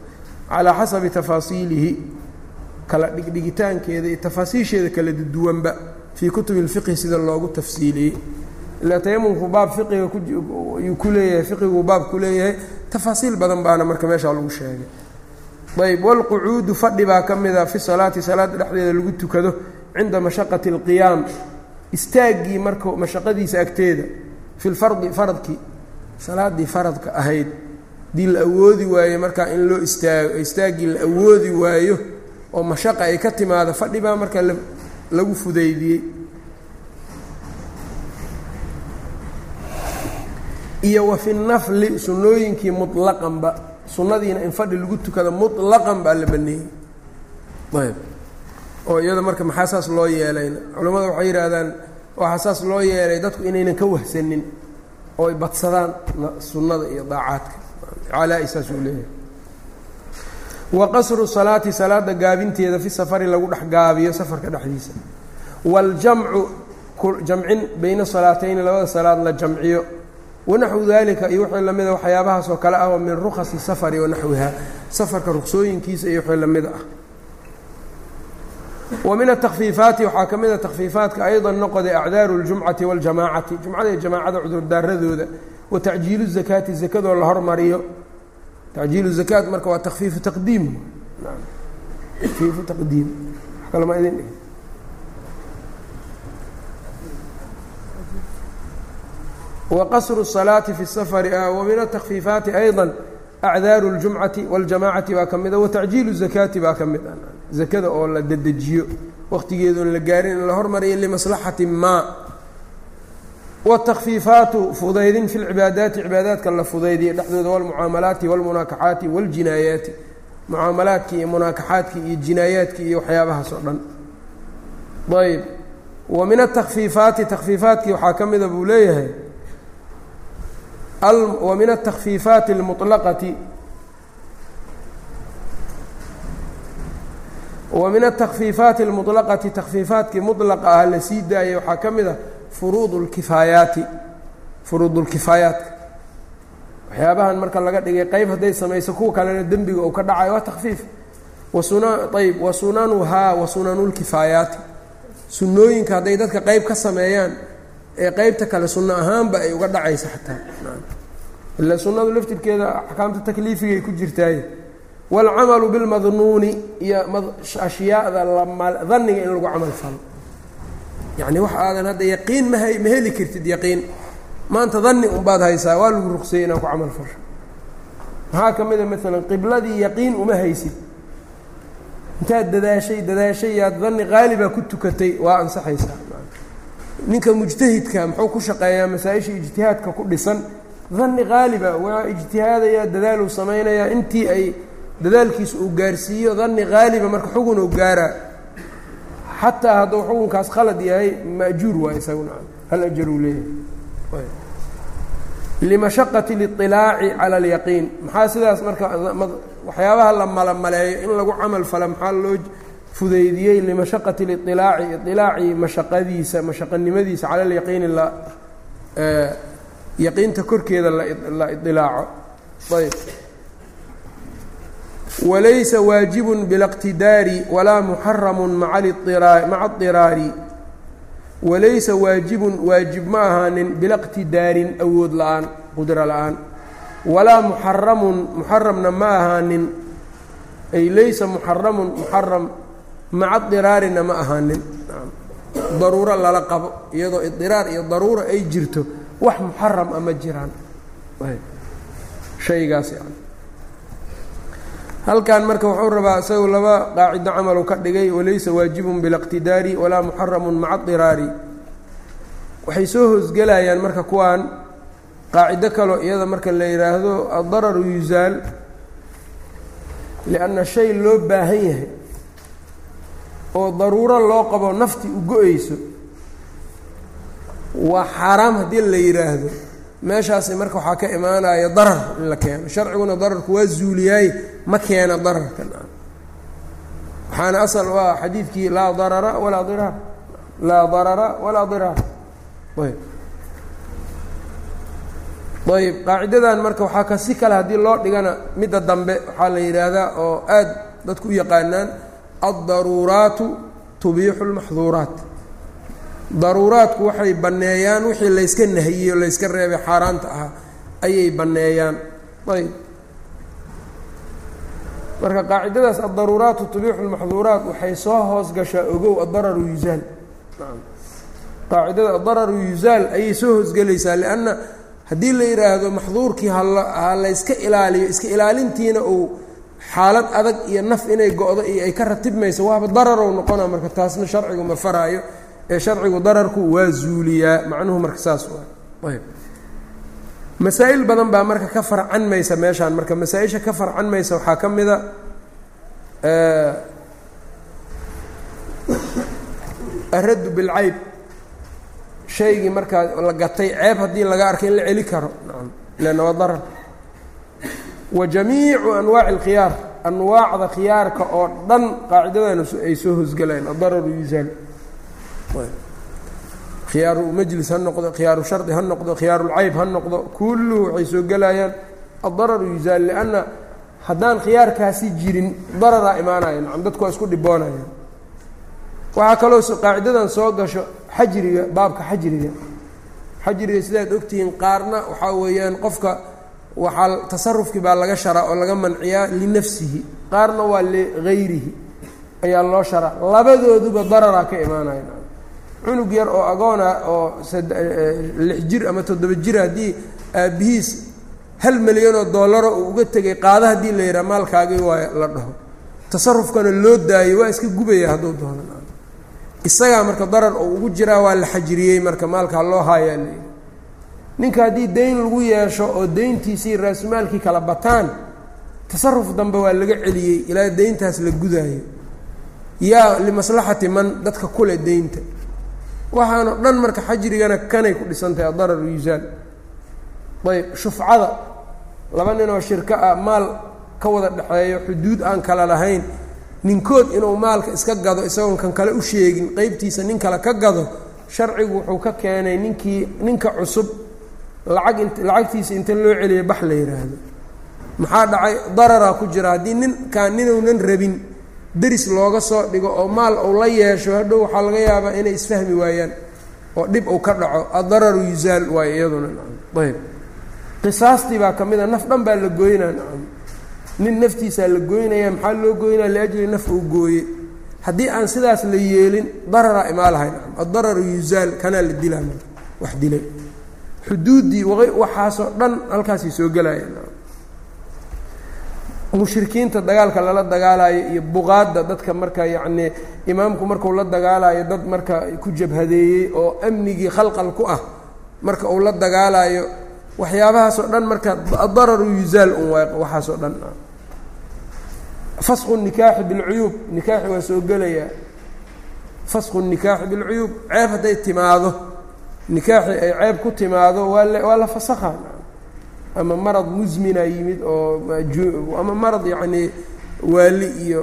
calaa xasabi tafaasiilihi kala dhigdhigitaankeeda iyo tafaasiisheeda kala duwanba fii kutubi اlfiqhi sida loogu tafsiiliyey ilaa tayamumku baab fiqiga ayuu ku leeyahay fiqiguu baab ku leeyahay tafaasiil badan baana marka meeshaa lagu sheegay ayb wاlqucuudu fadhi baa ka mida fi salaati salaada dhexdeeda lagu tukado cinda mashaqati اlqiyaam istaaggii marka mashaqadiisa agteeda fi lfardi faradkii salaadii faradka ahayd dii la awoodi waayo markaa in loo istaago istaaggii la awoodi waayo oo mashaqa ay ka timaado fadhi baa marka lagu fudaydiyey. Iyo wa fi nafli sunnooyinkii muطlaqanba sunnadiina in fadhi lagu tukado muطlaqan baa la baneeyey. Ayb. Oo iyada marka maxaa saas loo yeelayna culammada waxay yidhaahdaan waxaa saas loo yeelay dadku inaynan ka wahsanin oo ay badsadaan sunnada iyo daacaadka. Calaa-i saas uu leeyahay wa qasru salaati salaada gaabinteeda fi safari lagu dhex gaabiyo safarka dhexdiisa. Waaljamcu jamcin bayna salaatayni labada salaad la jamciyo. Wanaxwu daalika iyo wixii lamida ah waxyaabahaas oo kale ah oo min rukhasi safari wanaxwiha safarka ruqsooyinkiisa iyo wixii la mid ah. Wa min atakfiifaati waxaa ka mid ah a takfiifaadka aydan noqoday acdaaru اljumcati waاljamaacati jumcada iyo jamaacada cudurdaaradooda wa tacjiilu zakaati zakadoo la hormariyo tacjiilu zakaat marka waa takfiifu taqdiim takfiifu taqdiim wax kalema idin dhig wa qasru الsalaati fi الsafari wa min atakfiifaati ayضa acdaaru اljumcati waاljamacati baa ka mida watacjiilu zakaati baa ka mid ah zakada oo la dedejiyo waqtigeedoon la gaarin in la hormariyo limaslaxati maa wاtakfiifaatu fudaydin fi lcibaadaati cibaadaadka la fudaydiya dhexdooda wاlmucaamalaati wاlmunaakaxaati wاljinaayaati mucaamalaadkii iyo munaakaxaadkii iyo jinaayaadkii iyo waxyaabahaas oo dhan ayb wa min atakfiifaati takfiifaadkii waxaa ka mida buu leeyahay wa min atakfiifaati اlmuطlaqati wa min atakfiifaati اlmuطlaqati takfiifaadkii muطlaqa ah la sii daayay waxaa ka mid a furuud اlkifaayaati furuud اlkifaayaadka waxyaabahan marka laga dhigay qeyb hadday samayso kuwa kalena dembiga uu ka dhacayo waa takfiif wasuna ayb wa sunanuhaa wa sunanu lkifaayaati sunnooyinka hadday dadka qeyb ka sameeyaan ee qeybta kale sunno ahaanba ay uga dhacaysa xataa. Ila sunnadu laftirkeeda axkaamta takliifigay ku jirtaaye waalcamalu bilmadnuuni iyo ashyaada danniga in lagu camal falo yacni wax aadan hadda yaqiin ma ma heli kartid yaqiin. Maanta danni unbaad haysaa waa lagu ruqseeyey inaan ku camal fasho. Maxaa ka mid maalan qibladii yaqiin uma haysid. Intaad dadaashay dadaashay yaad danni qaaliba ku tukatay waa ansaxaysaa. Ninka mujtahidka muxuu ku shaqeeyaa masaa-isha ijtihaadka ku dhisan. Danni qaaliba waa ijtihaadayaa dadaaluu samaynayaa. Intii ay dadaalkiisa uu gaarsiiyo danni qaaliba marka xugun uu gaaraa xataa hadduu xukunkaas khalad yahay majuur waay isaguna. Hal ajaru leeyahay. Limashaqati liilaaci cala alyaqiin. Maxaa sidaas marka waxyaabaha la malomaleeyo in lagu camal fala maxaa loo fudeydiyey limashaqati liilaaci iilaaci mashaqadiisa mashaqanimadiisa cala alyaqiini la yaqiinta korkeeda la ilaaco ayb walaysa waajibun biliqtidaari walaa muxaramun maca airaari walaysa waajibun waajib ma ahaanin biliqtidaarin awood la'aan qudro la'aan walaa muxaramun muxaramna ma ahaanin ay laysa muxaramun muxaram maca diraarina ma ahaanin daruuro lala qabo iyadoo idiraar iyo daruura ay jirto wax muxaram ama jiraan haygaas halkan marka wuxuu rabaa isagu laba qaacido camalu ka dhigay walaysa waajibun bilاqtidaari walaa muxaramun maca diraari. Waxay soo hoosgelayaan marka kuwaan qaacido kaloo iyada marka la yidhaahdo addararu yuzaal lianna shay loo baahan yahay oo daruuro loo qabo nafti u go-eyso waa xaaraam haddii la yidhaahdo meeshaasi marka waxaa ka imaanaya darar in la keeno. Sharciguna dararku waa zuuliyaay ma keena dararkan. Waxaana asal u ah xadiidkii laa darara walaa diraar laa darara walaa diraar ayb. Ayb. Qaacidadan marka waxaa ka si kale haddii loo dhigana midda dambe waxaa la yidhaahdaa oo aad dadku u yaqaanaan addaruuraatu tubiixu lmaxduuraat daruuraadku waxay banneeyaan wixii layska nahiyey o layska reebay xaaraanta ahaa ayay banneeyaan. Ayb marka qaacidadaas addaruuraatu tubiixu lmaxduuraat waxay soo hoos gashaa ogow addararu yuzaal. Qaacidada addararu yuzaal ayay soo hoosgelaysaa lianna haddii la yidhaahdo maxduurkii ha layska ilaaliyo iska ilaalintiina uu xaalad adag iyo naf inay go-do iyo ay ka ratibmayso waaba dararow noqona marka taasna sharcigu ma faraayo ee sharcigu dararku waa zuuliyaa macnuhu marka saas ayb masaa'il badan baa marka ka farcan maysa meeshaan. Marka masaa-isha ka farcan maysa waxaa ka mida araddu bilcayb. Shaygii markaa la gatay ceeb haddii laga arkay in la celi karo. Leanna waa darar. Wa jamiicu anwaaci alkhiyaar. Anwaacda khiyaarka oo dhan qaacidadan ay soo hosgelayaan adararu yuzaal khiyaaru majlis ha noqdo khiyaaru shardi ha noqdo khiyaarulcayb ha noqdo kulluhu waxay soo gelayaan addararu yuzaal lianna haddaan khiyaarkaasi jirin dararaa imaanaya nacam dadku waa isku dhiboonayaan. Waxaa kaloo qaacidadan soo gasho xajriga baabka xajriga. Xajriga sidaad ogtihiin qaarna waxaa weeyaan qofka waxaa tasarufkii baa laga sharaa oo laga manciyaa linafsihi. Qaarna waa ligayrihi ayaa loo sharaa. Labadooduba dararaa ka imaanaya cunug yar oo agoona oo lix jir ama toddoba jir haddii aabbihiis hal milyanoo dollaro uu uga tegay qaada haddii la yidhaha maalkaagii waa la dhaho. Tasarufkana loo daayo waa iska gubaya hadduu doono. Isagaa marka darar oo ugu jiraa waa la xajiriyey marka maalkaa loo haayaa la yidhi. Ninka haddii dayn lagu yeesho oo dayntiisii raasumaalkii kala bataan tasaruf dambe waa laga celiyey ilaa dayntaas la gudaayo. Yaa limaslaxati man dadka kule daynta waxaanoo dhan marka xajrigana kanay ku dhisantahay adarar yusaal ayb shufcada. Laba ninoo shirko ah maal ka wada dhexeeyo xuduud aan kala lahayn ninkood inuu maalka iska gado isagoon kan kale u sheegin qeybtiisa nin kale ka gado sharcigu wuxuu ka keenay ninkii ninka cusub lacag int lacagtiisa inta loo celiya bax la yidhaahdo maxaa dhacay? Dararaa ku jira. Haddii ninkaan ninuunan rabin deris looga soo dhigo oo maal uu la yeesho hadhow waxaa laga yaabaa inay isfahmi waayaan oo dhib uu ka dhaco addararu yusaal waayo iyaduna ayb qisaastii baa ka mid a naf dhan baa la gooynaa nacam nin naftiisaa la gooynaya maxaa loo gooynaya liajli naf uu gooye haddii aan sidaas la yeelin dararaa imaa lahay nacam addararu yusaal kanaa la dilaa wax dilay. Xuduuddii waxaasoo dhan halkaasay soo gelaya mushrikiinta dagaalka lala dagaalayo iyo buqaadda dadka marka yacnii imaamku markuu la dagaalayo dad marka ku jabhadeeyey oo amnigii khalqal ku ah marka uu la dagaalayo waxyaabahaasoo dhan marka adararu yusaal un waay waxaasoo dhan. Fasqu nikaaxi bilcuyuub nikaaxi waa soo gelayaa fasqu nikaaxi bilcuyuub ceeb hadday timaado. Nikaaxi ay ceeb ku timaado waa la waa la fasakha ama marad musmina yimid oo ama marad yacnii waali iyo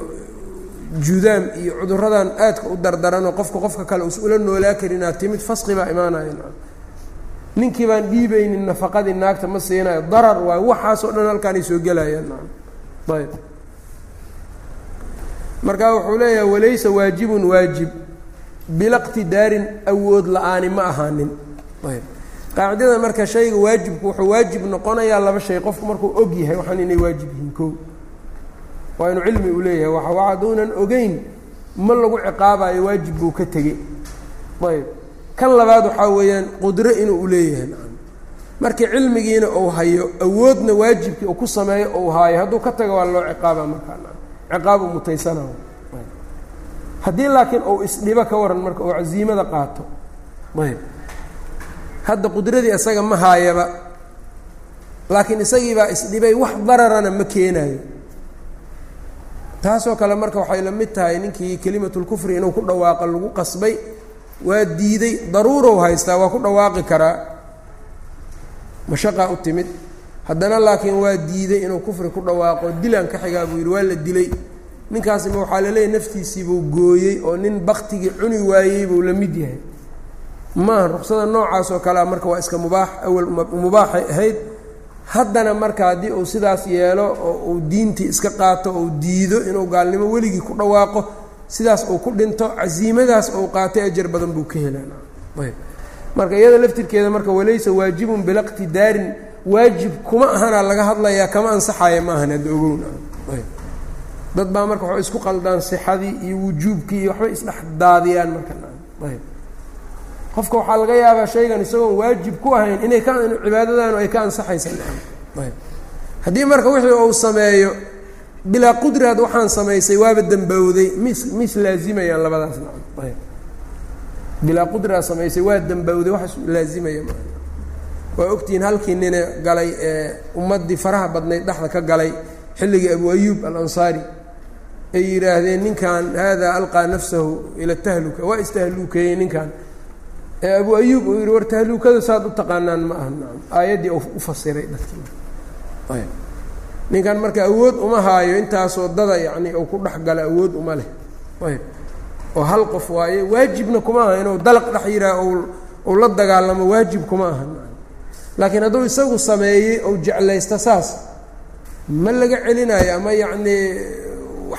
judaam iyo cuduradan aadka u dardaranoo qofka qofka kale us ula noolaa karinaa timid fasqi baa imaanaya. Ninkii baan dhiibaynin nafaqadii naagta ma siinayo. Darar waayo waxaasoo dhan halkaanay soo gelayaan. Ayb. Marka wuxuu leeyahay walaysa waajibun waajib. Bilaqtidaarin awood la'aani ma ahaanin. Ayb qaacidada marka shayga waajibku wuxuu waajib noqonayaa laba shay qofku markuu og yahay waxaan inay waajib yihiin ko waa inuu cilmi u leeyahay wa wa hadduunan ogeyn ma lagu ciqaabayo waajib buu ka tegey. Ayb. Kan labaad waxaa weeyaan qudro inuu uleeyahay markii cilmigiina uu hayo awoodna waajibkii uu ku sameeyo uu haayo. Hadduu ka tago waa loo ciqaaba markaa ciqaabu mutaysana haddii laakiin uu isdhibo ka waran marka uu casiimada qaato ayb hadda qudradii isaga ma haayaba. Laakiin isagiibaa isdhibay wax dararana ma keenayo taasoo kale marka waxay la mid tahay ninkii kelimatulkufri inuu ku dhawaaqo lagu qasbay waa diiday daruurow haystaa waa ku dhawaaqi karaa. Mashaqaa u timid. Haddana laakiin waa diiday inuu kufri ku dhawaaqo dilaan ka xigaa buu yidhi waa la dilay. Ninkaasima waxaa laleeyahy naftiisiibuu gooyey oo nin baktigii cuni waayey buu la mid yahay maaha ruqsada noocaas oo kalea marka waa iska mubaax awal mubaaxay ahayd. Haddana marka haddii uu sidaas yeelo oo uu diintii iska qaato ou diido inuu gaalnimo weligii ku dhawaaqo sidaas uu ku dhinto casiimadaas uu qaatay ajar badan buu ka helayb marka iyada laftirkeeda marka walaysa waajibun bilaqtidaarin waajib kuma ahana laga hadlayaa kama ansaxaya ma ahan ogowna. Dad baa marka waxay isku qaldaan sixadii iyo wujuubkii iyo waxbay isdhex daadiyaan marka qofka waxaa laga yaabaa shaygan isagoon waajib ku ahayn inay ka cibaadadaanu ay ka ansaxaysa haddii marka wixii uu sameeyo bilaa qudraad waxaan samaysay waaba dembowday mis mis laazimayaan labadaas nacam bilaa qudraad samaysay waa dembowday wax laazimaya ma waa ogtihiin halkii nine galay ee ummaddii faraha badnayd dhexda ka galay xilligii abu ayuub alansaari ay yidhaahdeen ninkan haadaa alqaa nafsahu ila tahluka. Waa istahluukeeyey ninkan ee abu ayuub uu yihi war tahluukada saad u taqaanaan ma aha. Aayaddii u fasiray ninkan marka awood uma haayo intaasoo dada yacni uu ku dhex galo awood uma leh. Ayb. Oo hal qof waaye waajibna kuma aha inuu dalaq dhex yidhaah uu la dagaalamo waajib kuma aha laakiin hadduu isagu sameeyey ou jeclaysta saas ma laga celinayo ama yacnii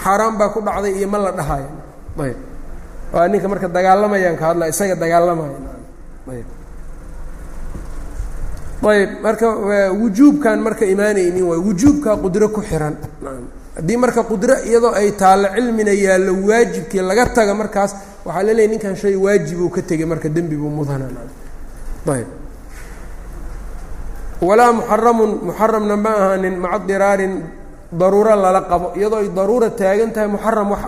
xaaraan baa ku dhacday iyo ma la dhahayo. Ayb waa ninka marka dagaalamayaan ka hadla isaga dagaalamaya. Ayb. Marka wujuubkan marka imaanaynin waay wujuubkaa qudro ku xiran. Haddii marka qudro iyadoo ay taallo cilmina yaallo waajibkii laga taga markaas waxaa la ninkan shay waajibuu ka tegay marka dembi buu mudana. Ayb. Walaa muxaramun muxaramna ma ahaanin maca diraarin daruuro lala qabo. Iyadoo ay daruura taagan tahay muxaram wax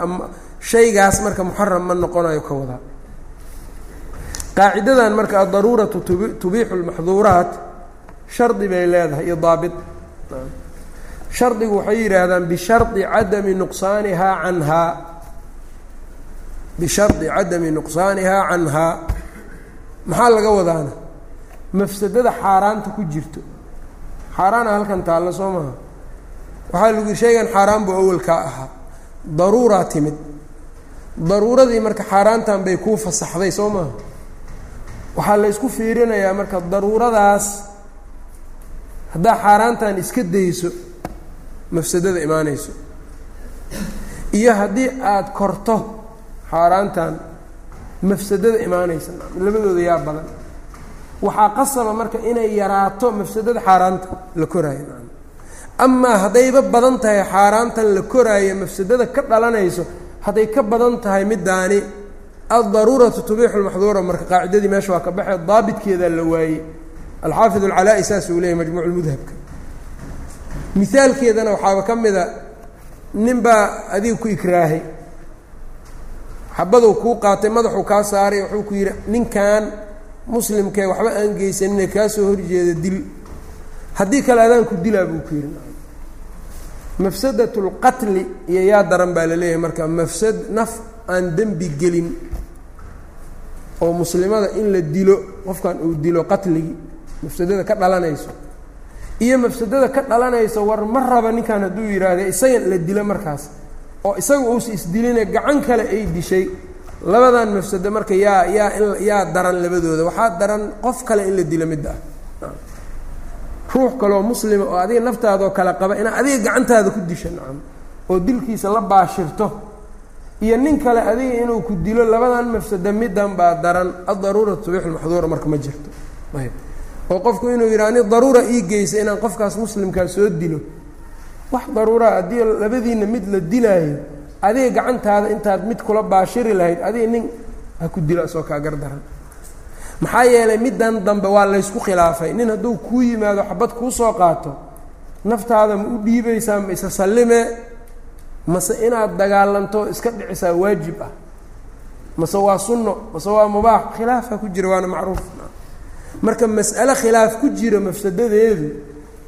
shaygaas marka muxaram ma noqonayo ka wadaa qaacidadan marka adaruuratu tubiixu lmaxduuraat shardi bay leedahay iyo daabit. Shardigu waxay yidhaahdaan bishardi cadami nuqsaanihaa canhaa bishardi cadami nuqsaanihaa canhaa maxaa laga wadaana? Mafsadada xaaraanta ku jirto. Xaaraana halkan taalla soo maha. Waxaa lagu shaygan xaaraan buu awalkaa ahaa. Daruuraa timid daruuradii marka xaaraantan bay kuu fasaxday soo maha waxaa la ysku fiirinayaa marka daruuradaas haddaa xaaraantan iska dayso mafsadada imaanayso. Iyo haddii aada korto xaaraantan mafsadada imaanaysa labadooda yaa badan. Waxaa qasaba marka inay yaraato mafsadada xaaraanta la koraayo. Amaa haddayba badan tahay xaaraantan la koraayo mafsadada ka dhalanayso hadday ka badan tahay middaani addaruuratu tubiixu lmaxduura marka qaacidadii meesha waa ka baxee daabitkeedaa la waayey. Alxaafid alcalaa-i saas uu leeyahy majmuuc lmudhabka mihaalkeedana waxaaba ka mida nin baa adiga ku ikraahay. Xabaduu kuu qaatay madaxuu kaa saaray wuxuu ku yidhi ninkan muslimkee waxba aan geysanine kaa soo horjeeda dil. Haddii kale adaan ku dilaa buu ku yidhi mafsadat lqatli iyo yaa daran baa la leeyahay marka mafsad naf aan dembi gelin oo muslimada in la dilo qofkan uu dilo qatligii mafsadada ka dhalanayso. Iyo mafsadada ka dhalanayso war ma raba ninkan hadduu yidhaahda isaga la dilo markaas oo isaga uusa isdiline gacan kale ay dishay. Labadan mafsado marka yaa yaa in yaa daran labadooda. Waxaa daran qof kale in la dilo midda ah ruux kaleoo muslima oo adiga naftaadoo kale qaba inaa adiga gacantaada ku disha nacam oo dilkiisa la baashirto. Iyo nin kale adiga inuu ku dilo labadan mafsado middan baa daran. Addaruura tubiixu lmaxduura marka ma jirto. Ayb oo qofku inuu yidhaha ni daruura ii geysa inaan qofkaas muslimkaa soo dilo. Wax daruuraa haddii labadiinna mid la dilaayo adiga gacantaada intaad mid kula baashiri lahayd adiga nin ha ku dilo asoo kaa gardaran maxaa yeelay middan dambe waa laysku khilaafay. Nin hadduu kuu yimaado xabad kuu soo qaato naftaada ma u dhiibaysaa ma isa sallime mase inaad dagaalanto iska dhicisaa waajib ah. Mase waa sunno mase waa mubaax. Khilaafaa ku jira waana macruuf. Marka mas'ale khilaaf ku jira mafsadadeedu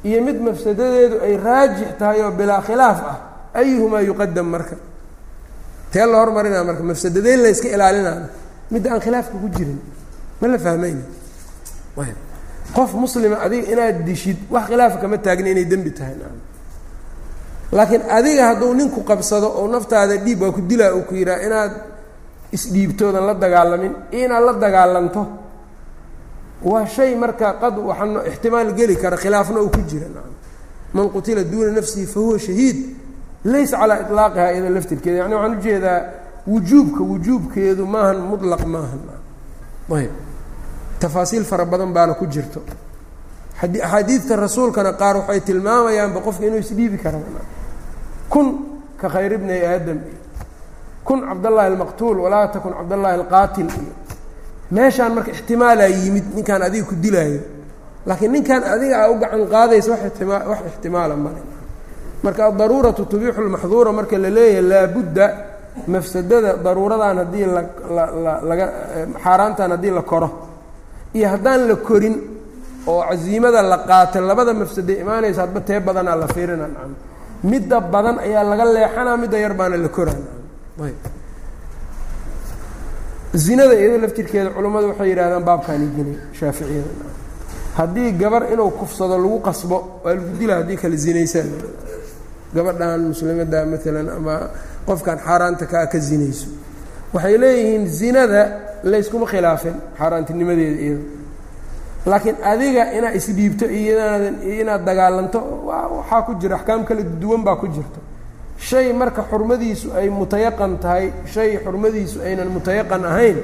iyo mid mafsadadeedu ay raajix tahay oo bilaa khilaaf ah ayuhumaa yuqadam marka. Tee la hormarinaa marka mafsadadeen la yska ilaalinaayo midda aan khilaafka ku jirin ma la fahmayna qof muslima adiga inaad dishid wax khilaafa kama taagni inay dembi tahay laakiin adiga hadduu ninku qabsado oo naftaada dhiib waa ku dilaa uu ku yidhaha inaad isdhiibtoodan la dagaalamin inaad la dagaalanto waa shay marka qad waxaa ixtimaal geli kara khilaafna uu ku jira man qutila duuna nafsihi fa huwa shahiid laysa calaa iطlaaqiha iyada laftirkeeda. Yani waxaan u jeedaa wujuubka wujuubkeedu maahan muطlaq maahan ayb tafaasiil fara badan baana ku jirto. Axaadiidta rasuulkana qaar waxay tilmaamayaanba qofka inuu isdhiibi kara kun ka khayr bni aadam iyo kun cabdallaahi almaqtuul walaa takun cabdallaahi alqaatil iyo meeshaan marka ixtimaalaa yimid ninkaan adiga ku dilaayo laakiin ninkaan adiga a u gacan qaadaysa wax ixtimaa wax ixtimaala male marka adaruuratu tubiixu lmaxduura marka la leeyahay laabudda mafsadada daruuradan haddii la la laga xaaraantan haddii la koro iyo haddaan la korin oo casiimada la qaato labada mafsade imaanaysa hadba tee badanaa la fiirina nacam. Midda badan ayaa laga leexanaa midda yar baana la koraa nacam. Zinada iyado laftirkeeda culammadu waxay yidhahdaan baabkaani gelay shaaficiyada nacam. Haddii gabar inuu kufsado lagu qasbo waa lagu dila haddii kale zinaysaan. Gabadhan muslimadda maalan ama qofkan xaaraanta kaa ka zinayso. Waxay leeyihiin zinada layskuma khilaafin xaaraantinimadeeda iyado laakiin adiga inaad isdhiibto iyo inaad dagaalanto waxaa ku jira axkaam kala duwan baa ku jirto. Shay marka xurmadiisu ay mutayaqan tahay shay xurmadiisu aynan mutayaqan ahayn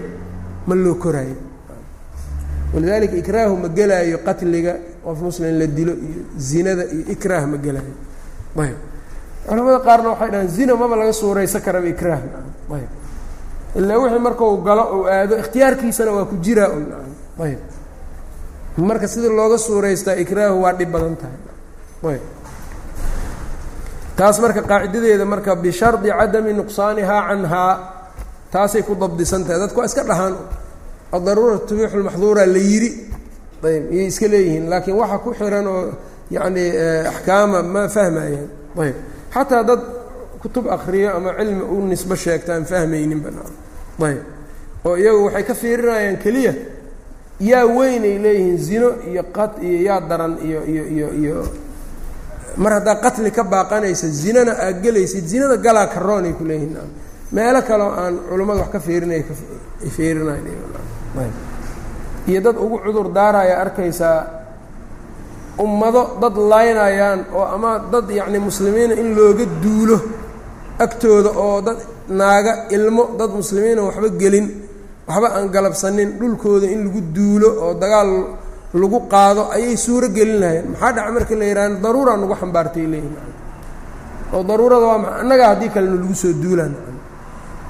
ma loo koraayo. Walidaalika ikraahu ma gelaayo qatliga qof muslim la dilo iyo zinada iyo ikraah ma gelaayo. Ayb culamada qaarna waxay dhahaan zina maba laga suuraysan karaba ikraah. Ayb ilaa wixii markau galo ou aado ikhtiyaarkiisana waa ku jiraa ayb marka sida looga suuraystaa ikraahu waa dhib badan tahay. Taas marka qaacidadeeda marka bishardi cadami nuqsaanihaa canhaa taasay ku dabdisan tahay. Dadku iska dhahaan. Adaruura tubiixu la yidhi ayb iyay iska leeyihiin. Laakiin waxa ku xiran oo yacni axkaama ma fahmayaan ayb xataa dad kutub akriyo ama cilmi u nisbo sheegtaan fahmaynin banaan ayb oo iyagu waxay ka fiirinayaan keliya. Yaa weynay leeyihiin zino iyo qat iyo yaa daran iyo iyo iyo iyo. Mar haddaa qatli ka baaqanaysa zinana aad gelaysid zinada galaa karoon ay ku leeyihiin. Meelo kaleo aan culummada wax ka fiirinay fiirinayn iyo dad ugu cudur daaraya arkaysaa ummado dad laynayaan oo ama dad yacni muslimiina in looga duulo agtooda oo dad naaga ilmo dad muslimiina waxba gelin waxba aan galabsanin dhulkooda in lagu duulo oo dagaal lagu qaado ayay suuro gelin lahayeen maxaa dhaca marka la yidhaahdo daruuraa nagu xambaartay leeyihiin oo daruurada waa maa annagaa haddii kalena lagu soo duulaan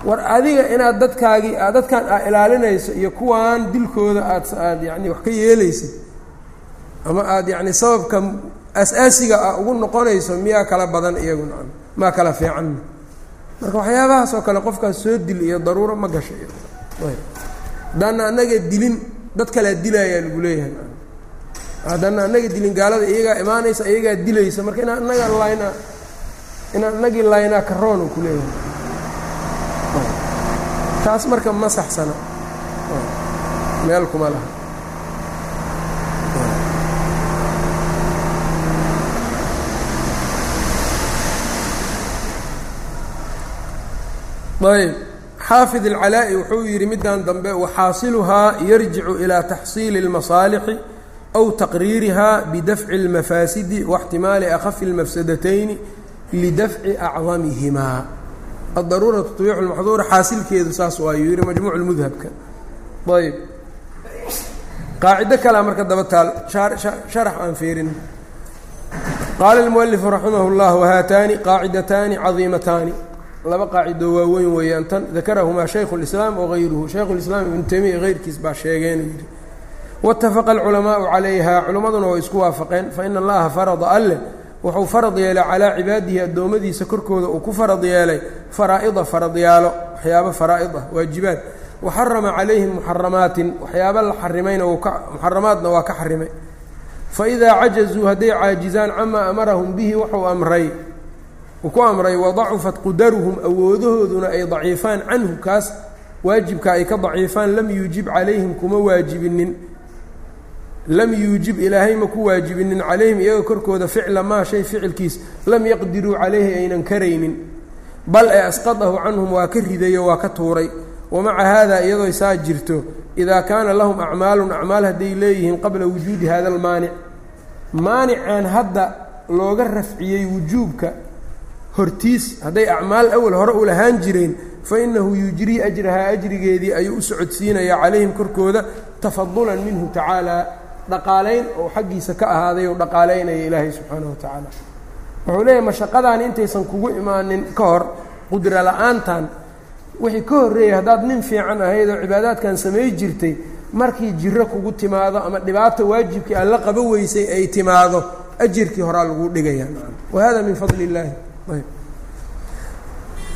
war adiga inaad dadkaagii dadkan aa ilaalinayso iyo kuwaan dilkooda aad aad yacni wax ka yeelaysid ama aada yacni sababka as-aasiga ah ugu noqonayso miyaa kala badan iyagu nacam. Maa kala fiicanna marka waxyaabahaas oo kale qofkaas soo dil iyo daruuro ma gasha haddaana annaga dilin dad kalea dilaayaa lagu leeyahay. Haddaana annaga dilin gaalada iyagaa imaanaysa iyagaa dilaysa marka inaa annaga laynaa inaan annagii laynaa karoonu ku leeyahay. Taas marka ma saxsana. Meel kuma laha ayb xaafid alcalaa'i wuxuu yidhi middan dambe waxaasiluhaa yarjicu ilaa taxsiili اlmasaalixi aw taqriiriha bidafci اlmafaasidi waاxtimaali akhafi اlmafsadatayni lidafci acdamihimaa addaruuratu tubiixu lmaxduura xaasilkeedu saas waayuu yidhi majmuuc lmudhabka ayb qaacido kalea marka daba taal sharax aan fiirin qaala اlmualifu raximah اllah wahaataani qaacidataani cadiimataani laba qaacido waaweyn weeyaan tan. Dakarahumaa shaykhu اlislaam wagayruhu shaykhu lislaam ibnu taymiya heyrkiis baa sheegeenuu yidhi waاtafaqa alculamaau calayha culimmaduna way isku waafaqeen. Faina allaha farada alleh wuxuu farad yeelay calaa cibaadihi addoommadiisa korkooda uu ku farad yeelay. Faraa'ida faradyaalo waxyaabo faraa'id ah waajibaad. Wa xarama calayhim muxaramaatin waxyaabo la xarimayna muxaramaadna waa ka xarimay. Fa idaa cajazuu hadday caajizaan camaa amarahum bihi wuxuu amray uu ku amray wadacufat qudaruhum awoodahooduna ay daciifaan canhu kaas waajibka ay ka daciifaan lam yuujib calayhim kuma waajibinin. Lam yuujib ilaahay ma ku waajibinin calayhim iyaga korkooda ficla maa shay ficilkiis. Lam yaqdiruu calayhi aynan karaynin. Bal ee asqadahu canhum waa ka ridayo waa ka tuuray. Wamaca haada iyadoo saa jirto idaa kaana lahum acmaalun acmaal hadday leeyihiin qabla wujuudi hada almaanic maanicaan hadda looga rafciyey wujuubka hortiis hadday acmaal awal hore u lahaan jireen fa innahu yujrii ajrahaa ajrigeedii ayuu u socodsiinayaa calayhim korkooda tafadulan minhu tacaalaa dhaqaalayn oo xaggiisa ka ahaaday ou dhaqaalaynaya ilaahay subxaanahu wa tacaala. Wuxuu leeyahay mashaqadaani intaysan kugu imaanin ka hor qudra la'aantan wixii ka horreeyay haddaad nin fiican ahayd oo cibaadaadkan samay jirtay markii jiro kugu timaado ama dhibaata waajibkii aad la qaba weysay ay timaado ajirkii horaa laguu dhigaya wa hada min fadli illaahi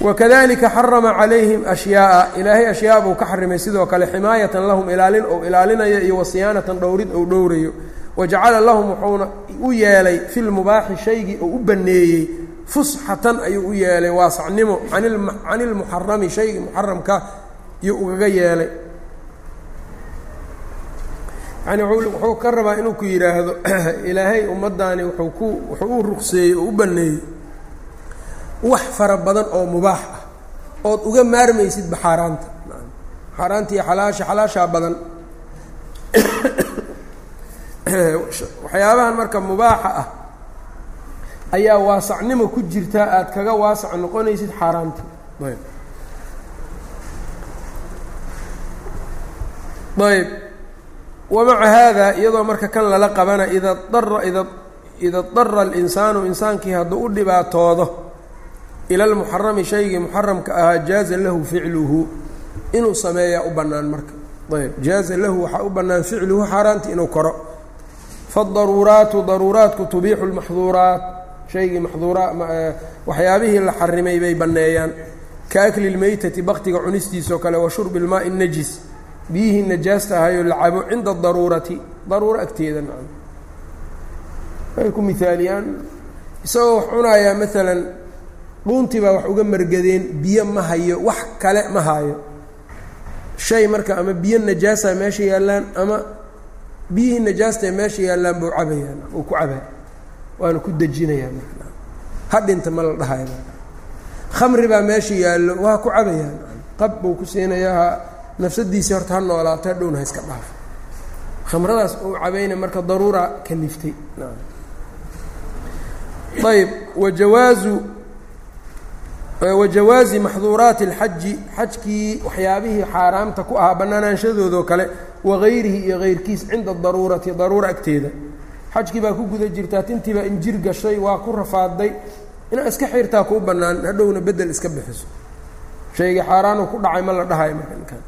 wakadalika xarama calayhim ashyaaءa ilaahay ashyaa buu ka xarimay sidoo kale ximaayatan lahum ilaalin ou ilaalinaya iyo wasiyaanatan dhowrid ou dhowrayo. Wajacala lahum wuxuuna u yeelay fi lmubaaxi shaygii oo u baneeyey fusxatan ayuu u yeelay waasacnimo can ilmuxarami shaygii muxaramka iyuu ugaga yeelay. Yani wuxuu ka rabaa inuu ku yidhaahdo ilaahay ummaddaani wuxuu ku wuxuu u ruqseeyey oo u baneeyey wax fara badan oo mubaax ah ood uga maarmaysidba xaaraanta iyo xalaasha xalaashaa badan. Waxyaabahan marka mubaaxa ah ayaa waasacnimo ku jirtaa aada kaga waasac noqonaysid xaaraanta ayb. Wamaca haada iyadoo marka kan lala qabana ida dara ida ida dara alinsaanu insaankii hadduu u dhibaatoodo ila lmuxarami shaygii muxaramka ahaa jaaza lahu ficluhu inuu sameeyaa u bannaan marka ayb jaaza lahu waxaa u bannaan ficluhu xaaraantii inuu koro faadaruuraatu daruuraatku tubiixu lmaxduuraat shaygii maxduura waxyaabihii la xarimay bay banneeyaan ka akli lmeytati baktiga cunistiisao kale wa shurbi ilmaai najis biyihii najaasta ahayoo la cabo cinda daruurati daruuro agteeda nacam waxay ku mihaaliyaan isagoo wax maalan dhuuntii baa wax uga margadeen biyo ma hayo wax kale ma hayo shay marka ama biyo najaasa meesha yaallaan ama biyihii najaasta ee meesha yaallaan buu cabayaan uu ku cabaa waana ku dejinayaa marka. Ha dhinta ma la dhahayo khamri baa meesha yaallo waa ku cabayaan. Qab buu ku siinayaa nafsadiisii horta ha noolaato hadhowna ha iska dhaafo khamradaas uu cabayna marka daruura kaliftay ayb wajawaazu wajawaazi maxduuraati اlxaji xajkii waxyaabihii xaaraamta ku ahaa bannaanaanshadoodo kale wagayrihi iyo kayrkiis cinda daruurati daruura agteeda. Xajkii baa ku guda jirtaa tintii baa injir gashay waa ku rafaaday inaad iska xirtaa kuu bannaan hadhowna bedel iska bixiso. Shaygii xaaraanu ku dhacay ma la dhahayo markan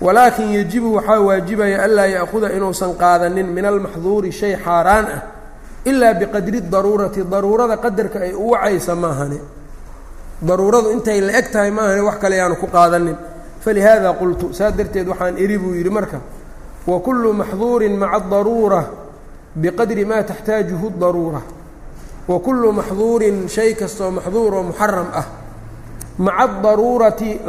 walaakin yajibu waxaa waajibaya anlaa ya'huda inuusan qaadanin min almaxduuri shay xaaraan ah ilaa biqadri daruurati daruurada qadarka ay u wacaysa maahane daruuradu intay la eg tahay maahane wax kale yaanu ku qaadanin falihaada qultu saa darteed waxaan iri buu yidhi marka wa kullu maxduurin maca adaruura biqadri maa taxtaajuhu daruura wa kullu maxduurin shay kastoo maxduur oo muxaram ah. Maca adaruurati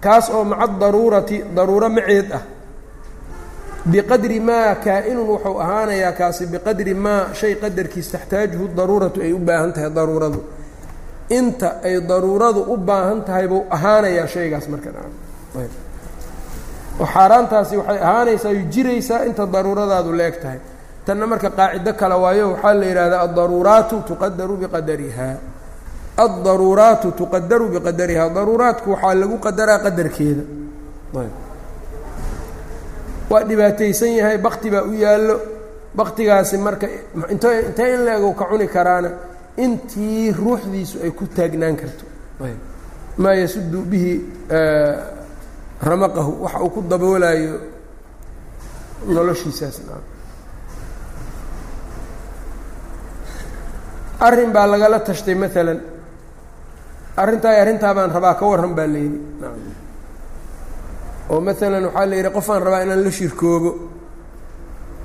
kaas oo maca adaruurati daruuro maceed ah. Biqadri maa kaa-inun wuxuu ahaanayaa kaasi biqadri maa shay qadarkiis taxtaajuhu daruuratu ay u baahan tahay daruuradu inta ay daruuradu u baahan tahay buu ahaanayaa shaygaas marka. Oo xaaraantaasi waxay ahaanaysaa jiraysaa inta daruuradaadu la-eg tahay. Tanna marka qaacido kale waayo waxaa la yidhahdaa addaruuraatu tuqadaru biqadarihaa addaruuraatu tuqadaru biqadarihaa daruuraadku waxaa lagu qadaraa qadarkeeda. Waa dhibaataysan yahay bakti baa u yaallo. Baktigaasi marka int intee in la ego ka cuni karaana intii ruuxdiisu ay ku taagnaan karto. Maa yasudu bihi ramaqahu waxa uu ku daboolayo noloshiisaas arrin baa lagala tashtay maalan arrintaa arrintaa baan rabaa ka warran baa layidhi oo maalan waxaa la yidhi qofaan rabaa inaan la shirkoobo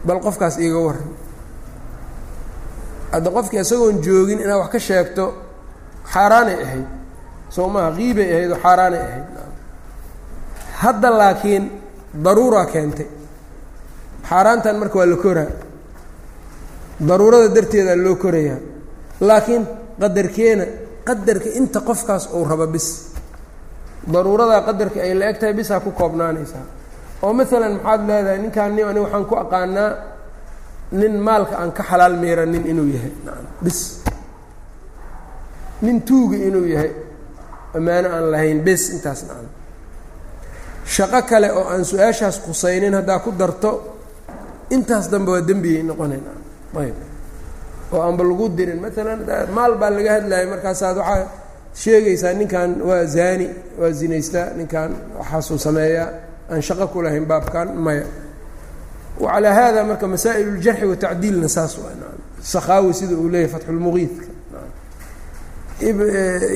bal qofkaas iiga warran hadda qofkii isagoon joogin inaad wax ka sheegto xaaraanay ahayd. Soo maha qiibay ahayd oo xaaraanay ahayd. Hadda laakiin daruuraa keentay. Xaaraantan marka waa la koraa. Daruurada darteedaa loo korayaa. Laakiin qadarkeena qadarka inta qofkaas uu rabo bis. Daruuradaa qadarka ay la eg tahay bisaa ku koobnaanaysaa. Oo maalan maxaad leedahay ninkaan ni ani waxaan ku aqaanaa nin maalka aan ka xalaal miiranin inuu yahay. Bis. Nin tuuga inuu yahay ammaano aan lahayn bis intaas nacam shaqo kale oo aan su'aashaas qusaynin haddaa ku darto intaas dambe waa dembiyay noqonayn ayb. Oo aanba lagu dirin. Maalan maal baa laga hadlayay markaasaad waxaa sheegaysaa ninkan waa zaani waa zinaystaa ninkan waxaasuu sameeyaa aan shaqo ku lahayn baabkan maya wacalaa haada marka masaa'il uljarxi watacdiilna saas sakhaawi sida uu leeyahy fatxulmuqiidka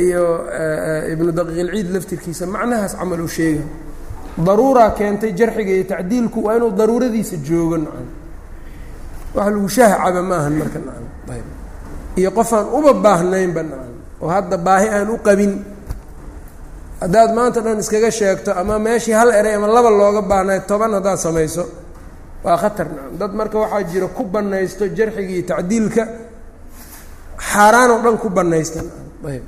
iyo ibnu daqiiqilciid laftirkiisa macnahaas camal uu sheega daruuraa keentay jarxiga iyo tacdiilku waa inuu daruuradiisa joogo nacam wax lagu shaah caba ma ahan marka nacam ayb. Iyo qofaan uba baahnaynba nacam oo hadda baahi aan u qabin haddaad maanta dhan iskaga sheegto ama meeshii hal eray ama laba looga baahnay toban haddaad samayso waa khatar nacam dad marka waxaa jira ku bannaysto jarxiga iyo tacdiilka xaaraan oo dhan ku bannaysta nacam ayb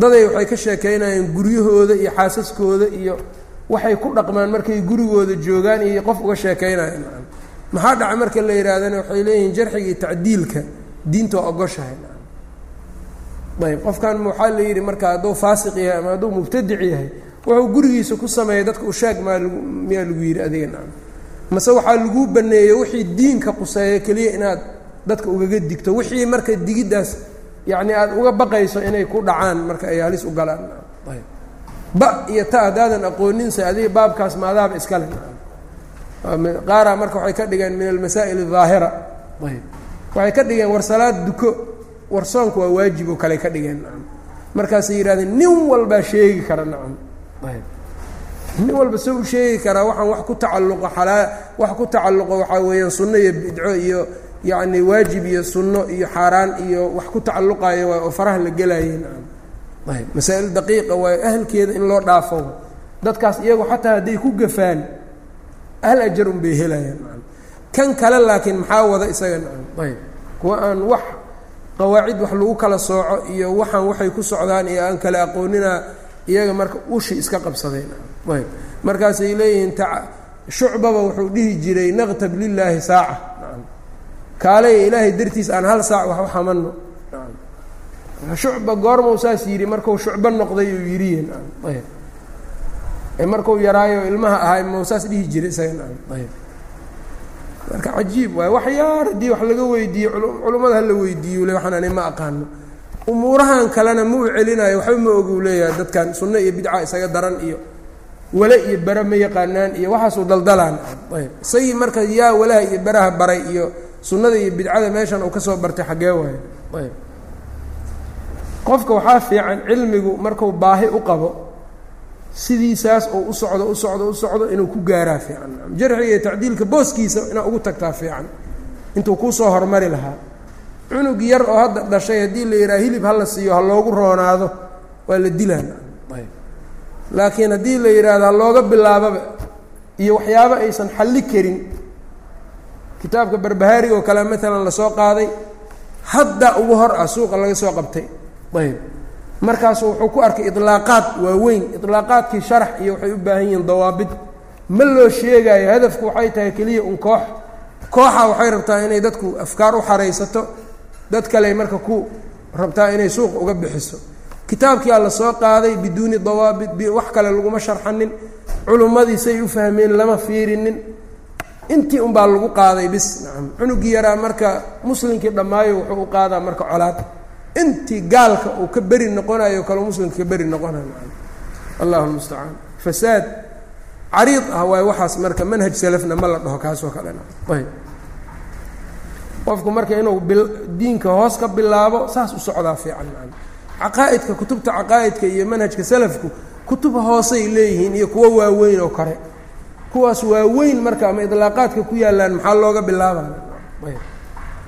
daday waxay ka sheekeynayaan guryahooda iyo xaasaskooda iyo waxay ku dhaqmaan markay gurigooda joogaan iyo qof uga sheekeynayan nacam maxaa dhaca marka la yidhaahdana waxay leeyihiin jarxiga iyo tacdiilka diinta waa ogoshahay ayb qofkan waxaa la yidhi marka hadduu faasiq yahay ama hadduu mubtadic yahay wuxuu gurigiisa ku sameeyay dadka ushaag maa miyaa lagu yidhi adiga nacam mase waxaa laguu baneeyey wixii diinka quseeya keliya inaad dadka ugaga digto wixii marka digiddaas yacni aada uga baqayso inay ku dhacaan marka ay halis u galaan ayb ba iyo ta haddaadan aqooninsa adiga baabkaas maadaaba iskale qaaraa marka waxay ka dhigeen min almasaa'il الظaahira ayb waxay ka dhigeen war salaad duko war soonka waa waajib oo kale ka dhigeen nacam markaasay yidhahdeen nin walbaa sheegi kara nacam ayb nin walba se u sheegi karaa waxaan wax ku tacalluqo alaa wax ku tacalluqo waxaa weeyaan sunno iyo bidco iyo yacni waajib iyo sunno iyo xaaraan iyo wax ku tacalluqaayo waa oo faraha la gelaaye nacam ayb masaa'il daqiiqa waayo ahalkeeda in loo dhaafo. Dadkaas iyagu xataa hadday ku gafaan hal ajar un bay helayaan. Kan kale laakiin maxaa wada isaga? Ayb kuwa aan wax qawaacid wax lagu kala sooco iyo waxaan waxay ku socdaan iyo aan kala aqoonina iyaga marka ushi iska qabsadeen. Ayb. Markaasay leeyihiin ta shucbaba wuxuu dhihi jiray naqtab lilaahi saaca. Kaaley ilaahay dartiis aan hal saac wax u xamano nacam shucba goormau saas yidhi markuu shucbo noqday uu yidhiye ayb. Markuu yaraayo ilmaha ahay mau saas dhihi jiray isaga. Ayb. Marka cajiib waay wax yaar haddii wax laga weydiiyo culummada hala weydiiyo le waxaan ani ma aqaano umuurahan kalena ma u celinayo waxba ma ogu leeyahay dadkan. Sunno iyo bidca isaga daran iyo wale iyo bare ma yaqaanaan iyo waxaasuu daldalaan. Ayb. Isagii marka yaa walaha iyo beraha baray iyo sunnada iyo bidcada meeshan uu ka soo bartay xaggee waayo ayb. Qofka waxaa fiican cilmigu marku baahi u qabo sidiisaas oo u socdo u socdo u socdo inuu ku gaaraa fiican. Jarxiga iyo tacdiilka booskiisa inaad ugu tagtaa fiican. Intuu kuusoo hormari lahaa cunug yar oo hadda dhashay haddii la yidhaha hilib hala siiyo ha loogu roonaado waa la dilaan. Ayb. Laakiin haddii la yidhaahdo ha looga bilaababa iyo waxyaabo aysan xalli karin kitaabka barbahaariga oo kale maalan la soo qaaday hadda ugu hor ah suuqa laga soo qabtay. Ayb. Markaasu wuxuu ku arkay ilaaqaad waaweyn ilaaqaadkii sharax iyo waxay u baahan yihiin dawaabid. Ma loo sheegaayo hadafku waxay tahay keliya un koox. Kooxa waxay rabtaa inay dadku afkaar u xaraysato dad kale marka ku rabtaa inay suuq uga bixiso. Kitaabkiia la soo qaaday biduuni dawaabit wax kale laguma sharxanin. Culummadii say u fahmeen lama fiirinin. Intii unbaa lagu qaaday bis. Nacam cunugii yaraa marka muslimkii dhammaayo wuxuu u qaadaa marka colaad. Intii gaalka uu ka beri noqonayo kale muslimka ka beri noqonayo allahu lmustacaan fasaad cariid ah waayo waxaas marka manhaj salafna ma la dhaho kaasoo kalena. Ayb qofku marka inuu diinka hoos ka bilaabo saas u socdaa fiican caqaa'idka kutubta caqaa'idka iyo manhajka salafku kutub hoosay leeyihiin iyo kuwo waaweyn oo kale kuwaas waaweyn marka ama idlaaqaadka ku yaallaan maxaa looga bilaabaya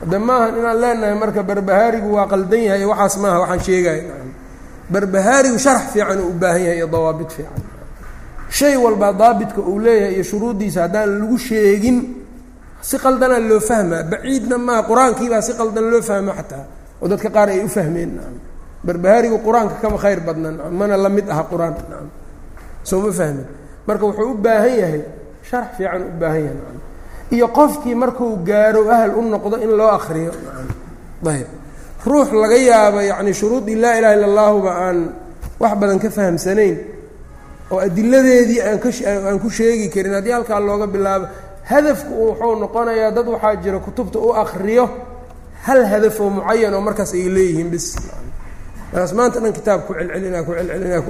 hadda maahan inaan leenahay marka barbahaarigu waa qaldan yahay waxaas maaha waxaan sheegaya barbahaarigu sharax fiican uu u baahan yahay iyo dawaabit fiican shay walba daabitka uu leeyahay iyo shuruuddiisa haddaan lagu sheegin si qaldanaa loo fahmaa baciidna maaha qur'aankiibaa si qaldan loo fahmo xataa. Oo dadka qaar ay u fahmeen nacam barbahaarigu qur'aanka kama khayr badna nacam mana la mid aha qur'aan nacam soo ma fahmin. Marka wuxuu u baahan yahay sharax fiican u baahan yahay nacam iyo qofkii markuu gaaro ahal u noqdo in loo akriyo ayb ruux laga yaabo yacni shuruudii laa ilaha illa allahuba aan wax badan ka fahamsanayn oo adiladeedii aan ka aan ku sheegi karin haddii halkaa looga bilaabo hadafku wuxuu noqonayaa dad waxaa jira kutubta u akriyo hal hadaf oo mucayan oo markaas ay leeyihiin bis markaas maanta dhan kitaab ku celcelinaa ku. Celcelinaa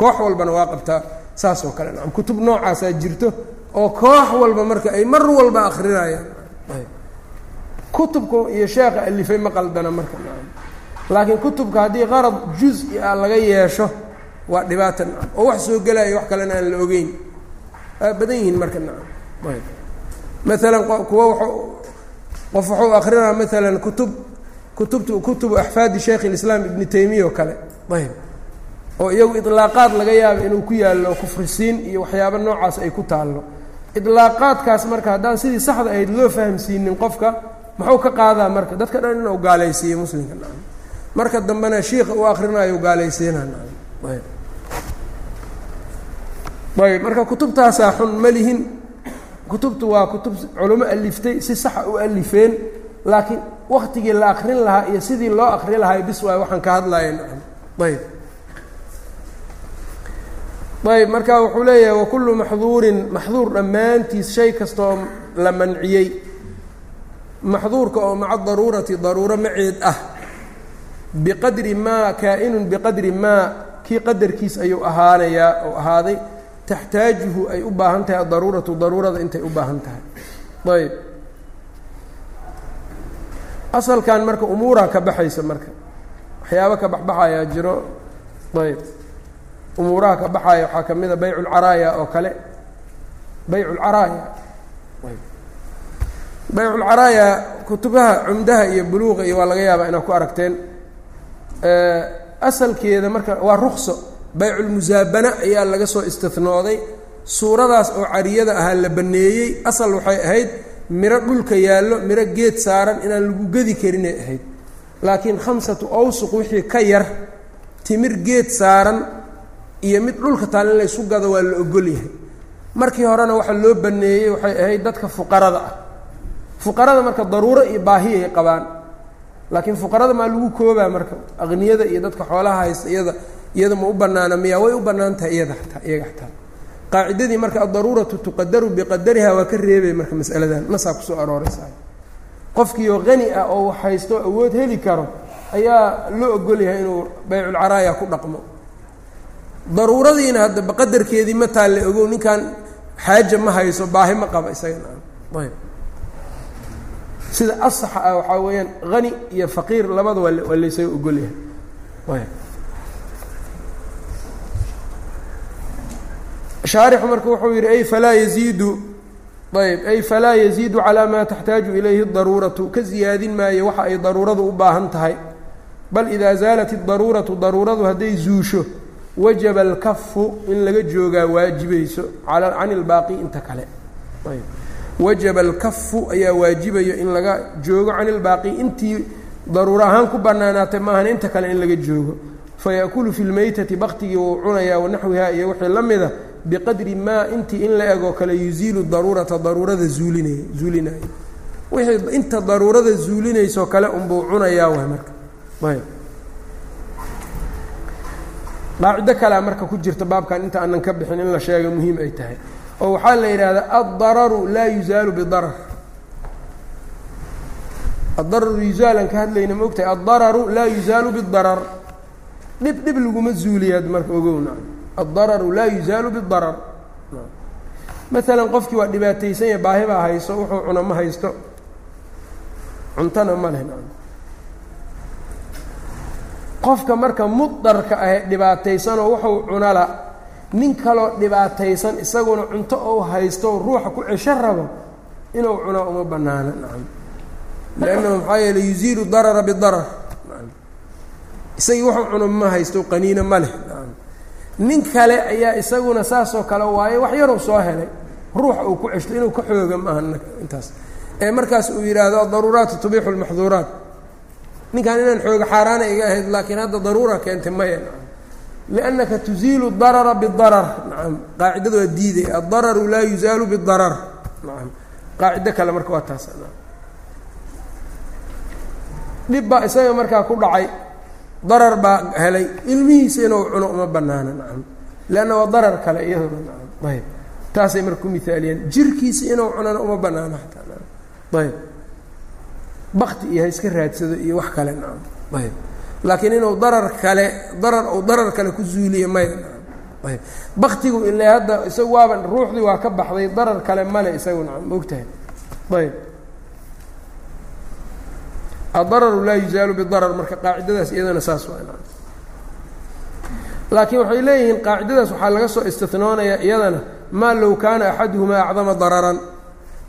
koox walbana waa qabtaa saas oo kale. Nacam kutub noocaasaa jirto oo koox walba marka ay mar walba akrinayaan kutubka iyo sheekha alifay ma qaldana marka laakiin kutubka haddii qarad juz-i ah laga yeesho waa dhibaata nacam oo wax soo gelaya wax kalena aan la ogeyn. Waa badan yihiin marka nacam maalan kuwa w qof wuxuu akrinaa maalan kutub kutubta kutubu axfaadi sheikh اlislaam ibni taymiya oo kale. Ayb oo iyagu ilaaqaad laga yaabo inuu ku yaallo kufrisiin iyo waxyaabo noocaas ay ku taallo. Ilaaqaadkaas marka haddaan sidii saxda ahayd loo fahamsiinin qofka muxuu ka qaadaa marka dadka dhan inuu gaalaysiiyo muslimka. Marka dambena shiika u akrinayo gaalaysiina nacam ayb ayb marka kutubtaasaa xun ma lihin kutubtu waa kutub culimo aliftay si saxa u alifeen laakiin waktigii la akrin lahaa iyo sidii loo akri lahay bis waay waxaan ka hadlaya ayb. Ayb marka wuxuu leeyahay wakullu maxduurin maxduur dhammaantiis shay kastaoo la manciyey maxduurka oo maca daruurati daruuro maceed ah biqadri maa kaa-inun biqadri maa kii qadarkiis ayuu ahaanayaa oo ahaaday taxtaajuhu ay u baahan tahay adaruuratu daruurada intay u baahan tahay. Ayb asalkan marka umuuraa ka baxaysa marka waxyaabo ka baxbaxayaa jiro. Ayb umuuraha ka baxaya waxaa ka mid a baycu lcaraaya oo kale. Baycu lcaraaya baycu lcaraaya kutubaha cumdaha iyo buluuqa iyo waa laga yaabaa inaad ku aragteen. Asalkeeda marka waa rukso bayculmusaabana ayaa laga soo istinooday suuradaas oo cariyada ahaa la baneeyey asal waxay ahayd miro dhulka yaallo miro geed saaran inaan lagu gedi karinay ahayd. Laakiin khamsatu awsuq wixii ka yar timir geed saaran iyo mid dhulka taal in laysu gado waa la ogol yahay. Markii horena waxa loo baneeyey waxay ahayd dadka fuqarada ah. Fuqarada marka daruuro iyo baahi ay qabaan. Laakiin fuqarada maa lagu koobaa marka? Aqniyada iyo dadka xoolaha haysta iyada iyada ma u banaana miyaa way u bannaan tahay? Iyada ataa iyaga xataa. Qaacidadii marka addaruuratu tuqadaru biqadariha waa ka reebay marka masaladan. Nasaa ku soo arooraysa qofkiioo qani ah oo wax haysto awood heli karo ayaa loo ogol yahay inuu bayculcaraaya ku dhaqmo. Daruuradiina hadda baqadarkeedii ma taalle ogow ninkan xaaja ma hayso baahi ma qaba isagana ayb sida asaxa ah waxaa weeyaan hani iyo faqiir labada waa waa laysaga ogol yahay. Ayb shaarixu marka wuxuu yidhi ay falaa yaziidu ayb ay falaa yaziidu calaa maa taxtaaju ilayhi daruuratu ka ziyaadin maayo waxa ay daruuradu u baahan tahay. Bal idaa zaalat idaruuratu daruuradu hadday zuusho wajaba alkafu in laga joogaa waajibayso can ilbaaqi inta kale. Ayb wajaba alkafu ayaa waajibayo in laga joogo can ilbaaqi intii daruuro ahaan ku bannaanaatay maahan inta kale in laga joogo. Fayaakulu fi lmeytati baktigii wuu cunayaa wanaxwiha iyo wixii la mida biqadri maa intii in la egoo kale yuziilu daruurata daruurada zuulinaya zuulinaya wixii inta daruurada zuulinaysoo kale unbuu cunayaa way marka. Ayb. Qaacido kalea marka ku jirta baabkan inta aanan ka bixin in la sheega muhiim ay tahay. Oo waxaa la yidhaahdaa addararu laa yuzaalu bidarar. Addararu yuzaalan ka hadlayna ma ogtahay addararu laa yuzaalu bidarar. Dhib dhib laguma zuuliyaad marka ogowna addararu laa yuzaalu bidarar maalan qofkii waa dhibaataysan yahe baahi baa hayso wuxuu cuno ma haysto cuntana ma leh qofka marka mudarka ahee dhibaataysanoo wuxuu cunala nin kaloo dhibaataysan isaguna cunto ou haysto ruuxa ku cesho rabo inuu cunaa uma banaano nacam liannahu maxaa yeele yuziilu darara bidarar isagii wuxuu cuno ma haysto qaniino ma leh nin kale ayaa isaguna saasoo kale waaye wax yarow soo helay. Ruuxa uu ku ceshto inuu ka xooga maaha intaas. Ee markaas uu yidhaahdo adaruuraatu tubixu lmaxduuraat ninkan inaan xooga xaaraana iga ahayd laakiin hadda daruura keentay maya liannaka tuziilu darara bidarar nacam qaacidada waa diiday addararu laa yuzaalu bidarar nacam qaacido kale marka waa taas. Dhib baa isaga markaa ku dhacay darar baa helay. Ilmihiisa inuu cuno uma banaana nacam. Leanna waa darar kale iyaduna nacam. Ayb taasay marka ku mihaaliyeen jirkiisa inuu cunana uma banaana ayb bakti iyo ha iska raadsado iyo wax kale nacam. Ayb laakiin inuu darar kale darar ou darar kale ku zuuliyo maya nacam. Ayb baktigu ile hadda isagu waaba ruuxdii waa ka baxday darar kale male isagu nacam. Maogtahay ayb addararu laa yuzaalu bidarar marka qaacidadaas iyadana saas laakiin waxay leeyihiin qaacidadaas waxaa laga soo istinoonayaa iyadana maa low kaana axaduhumaa acdama dararan.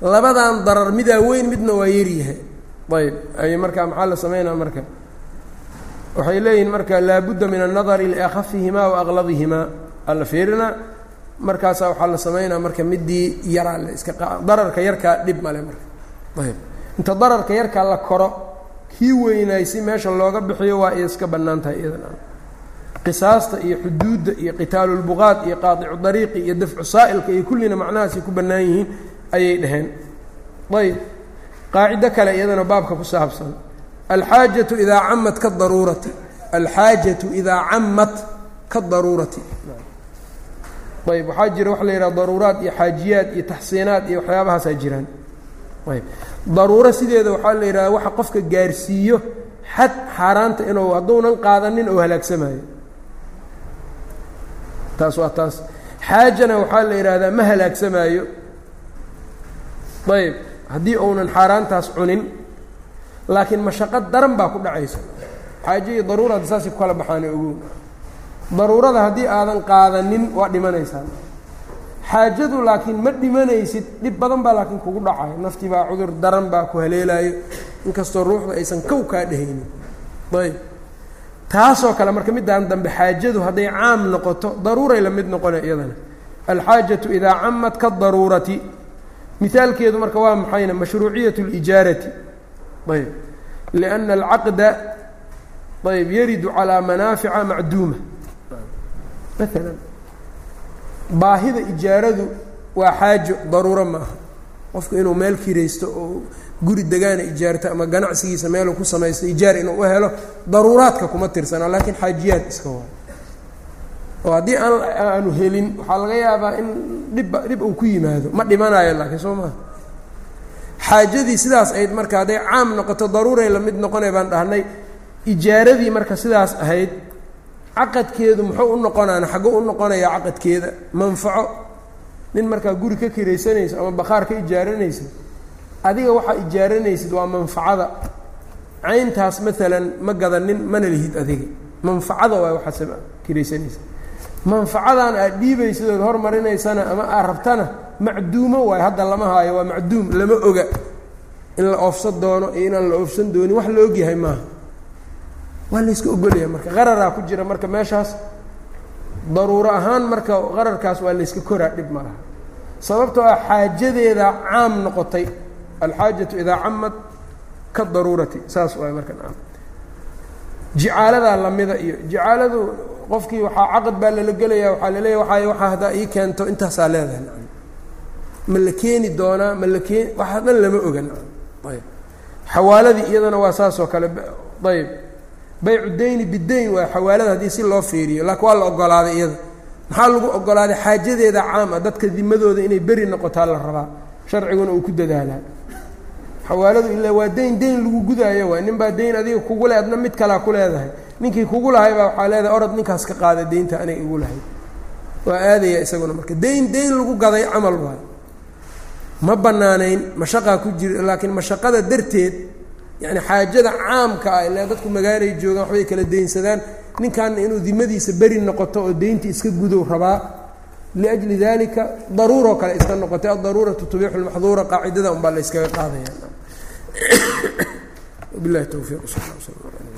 Labadan darar midaa weyn midna waa yaryahay ayb ay markaa maxaa la sameynaa marka? Waxay leeyihiin marka laabudda min annadari liakhafihimaa wa aqladihimaa alla fiirinaa markaasaa waxaa la sameynaa marka midii yaraa la iska dararka yarkaa dhib male marka. Ayb inta dararka yarkaa la koro kii weynaay si meesha looga bixiyo waa ay iska bannaan tahay qisaasta iyo xuduudda iyo qitaalulbuqaad iyo qaadicu dariiqi iyo dafcu saa'ilka iyo kullina macnahaasay ku bannaan yihiin ayay dhaheen. Ayb qaacido kale iyadana baabka ku saabsan. Alxaajatu idaa camat kadaruurati alxaajatu idaa camat kadaruurati ayb waxaa jira waxa la yidhaha daruuraad iyo xaajiyaad iyo taxsiinaad iyo waxyaabahaasaa jiraan daruuro sideeda waxaa la yidhaha waxa qofka gaarsiiyo xad xaaraanta inuu hadduunan qaadanin oo halaagsamayo. Taas waa taas. Xaajana waxaa la yidhaahdaa ma halaagsamaayo ayb. Haddii uunan xaaraantaas cunin laakiin mashaqo daran baa ku dhacaysa. Xaaje iyo daruura hadda saasay ku kala baxaane ogow. Daruurada haddii aadan qaadanin waa dhimanaysaa xaajadu laakiin ma dhimanaysid dhib badan baa laakiin kugu dhacayo naftii baa cudur daran baa ku haleelaayo inkastoo ruuxda aysan kow kaa dhehaynin ayb taasoo kale marka middaan dambe xaajadu hadday caam noqoto daruuray la mid noqona iyadana alxaajatu idaa camat kadaruurati mihaalkeedu marka waa maxayna mashruuciyat اlijaarati ayb liأna alcaqda ayb yaridu calىa manaafica macduuma maala baahida ijaaradu waa xaajo daruuro maaha. Qofku inuu meel kiraysto oo guri degaana ijaarto ama ganacsigiisa meeluu ku samaysto ijaar inuu u helo daruuraadka kuma tirsana laakiin xaajiyaad iska waa. Oo haddii aan aanu helin waxaa laga yaabaa in dhibba dhib uu ku yimaado. Ma dhimanayo laakiin soo maha xaajadii sidaas ahayd marka hadday caam noqoto daruuray la mid noqonay baan dhahnay. Ijaaradii marka sidaas ahayd caqadkeedu muxuu u noqonaana xagguu u noqonayaa caqadkeeda manfaco. Nin markaa guri ka kiraysanayso ama bakhaar ka ijaaranaysid adiga waxaa ijaaranaysid waa manfacada. Cayntaas maalan ma gadanin mana lihid adiga. Manfacada waa waxaaseba kiraysanaysa. Manfacadan aad dhiibaysid ood hormarinaysana ama aad rabtana macduumo waayo hadda lama haayo waa macduum lama oga. In la oofsan doono iyo inaan la oofsan doonin wax la ogyahay maaha waa layska ogolaya marka. Qararaa ku jira marka meeshaas. Daruuro ahaan marka qararkaas waa layska koraa dhib ma sababtoo ah xaajadeeda caam noqotay alxaajatu idaa camad ka daruurati saas waay marka naam. Jicaaladaa lamida iyo jicaaladu qofkii waxaa caqad baa lala gelaya waxaa laleeya waay waxaa haddaa ii keento intaasaa leedahay nacam ma la keeni doonaa ma la keeni waxaa dhan lama oga nacam ayb xawaaladii iyadana waa saas kale ayb baycu dayni bidayn waa xawaalada haddii si loo fiiriyo laakiin waa la ogolaaday iyada. Maxaa lagu ogolaaday? Xaajadeeda caam ah dadka dimadooda inay beri noqotaa la rabaa. Sharciguna uu ku dadaalaa. Xawaaladu ilaa waa dayn dayn lagu gudaayo waay nin baa dayn adiga kugu le adna mid kalaa ku leedahay. Ninkii kugu lahay baa waxaa leedahay orod ninkaas ka qaada daynta aniga igu lahay waa aadaya isaguna marka dayn dayn lagu gaday camal waayo ma bannaanayn mashaqaa ku jira laakiin mashaqada darteed yani xaajada caamka ah ilaa dadku magaalay joogaan waxbay kala daynsadaan. Ninkanna inuu dimadiisa beri noqoto oo daynta iska gudow rabaa liajli dalika daruuroo kale iska noqotay. Addaruuratu tubixu lmaxduura qaacidada unbaa la qaadaya. Bilahi towfiiq sal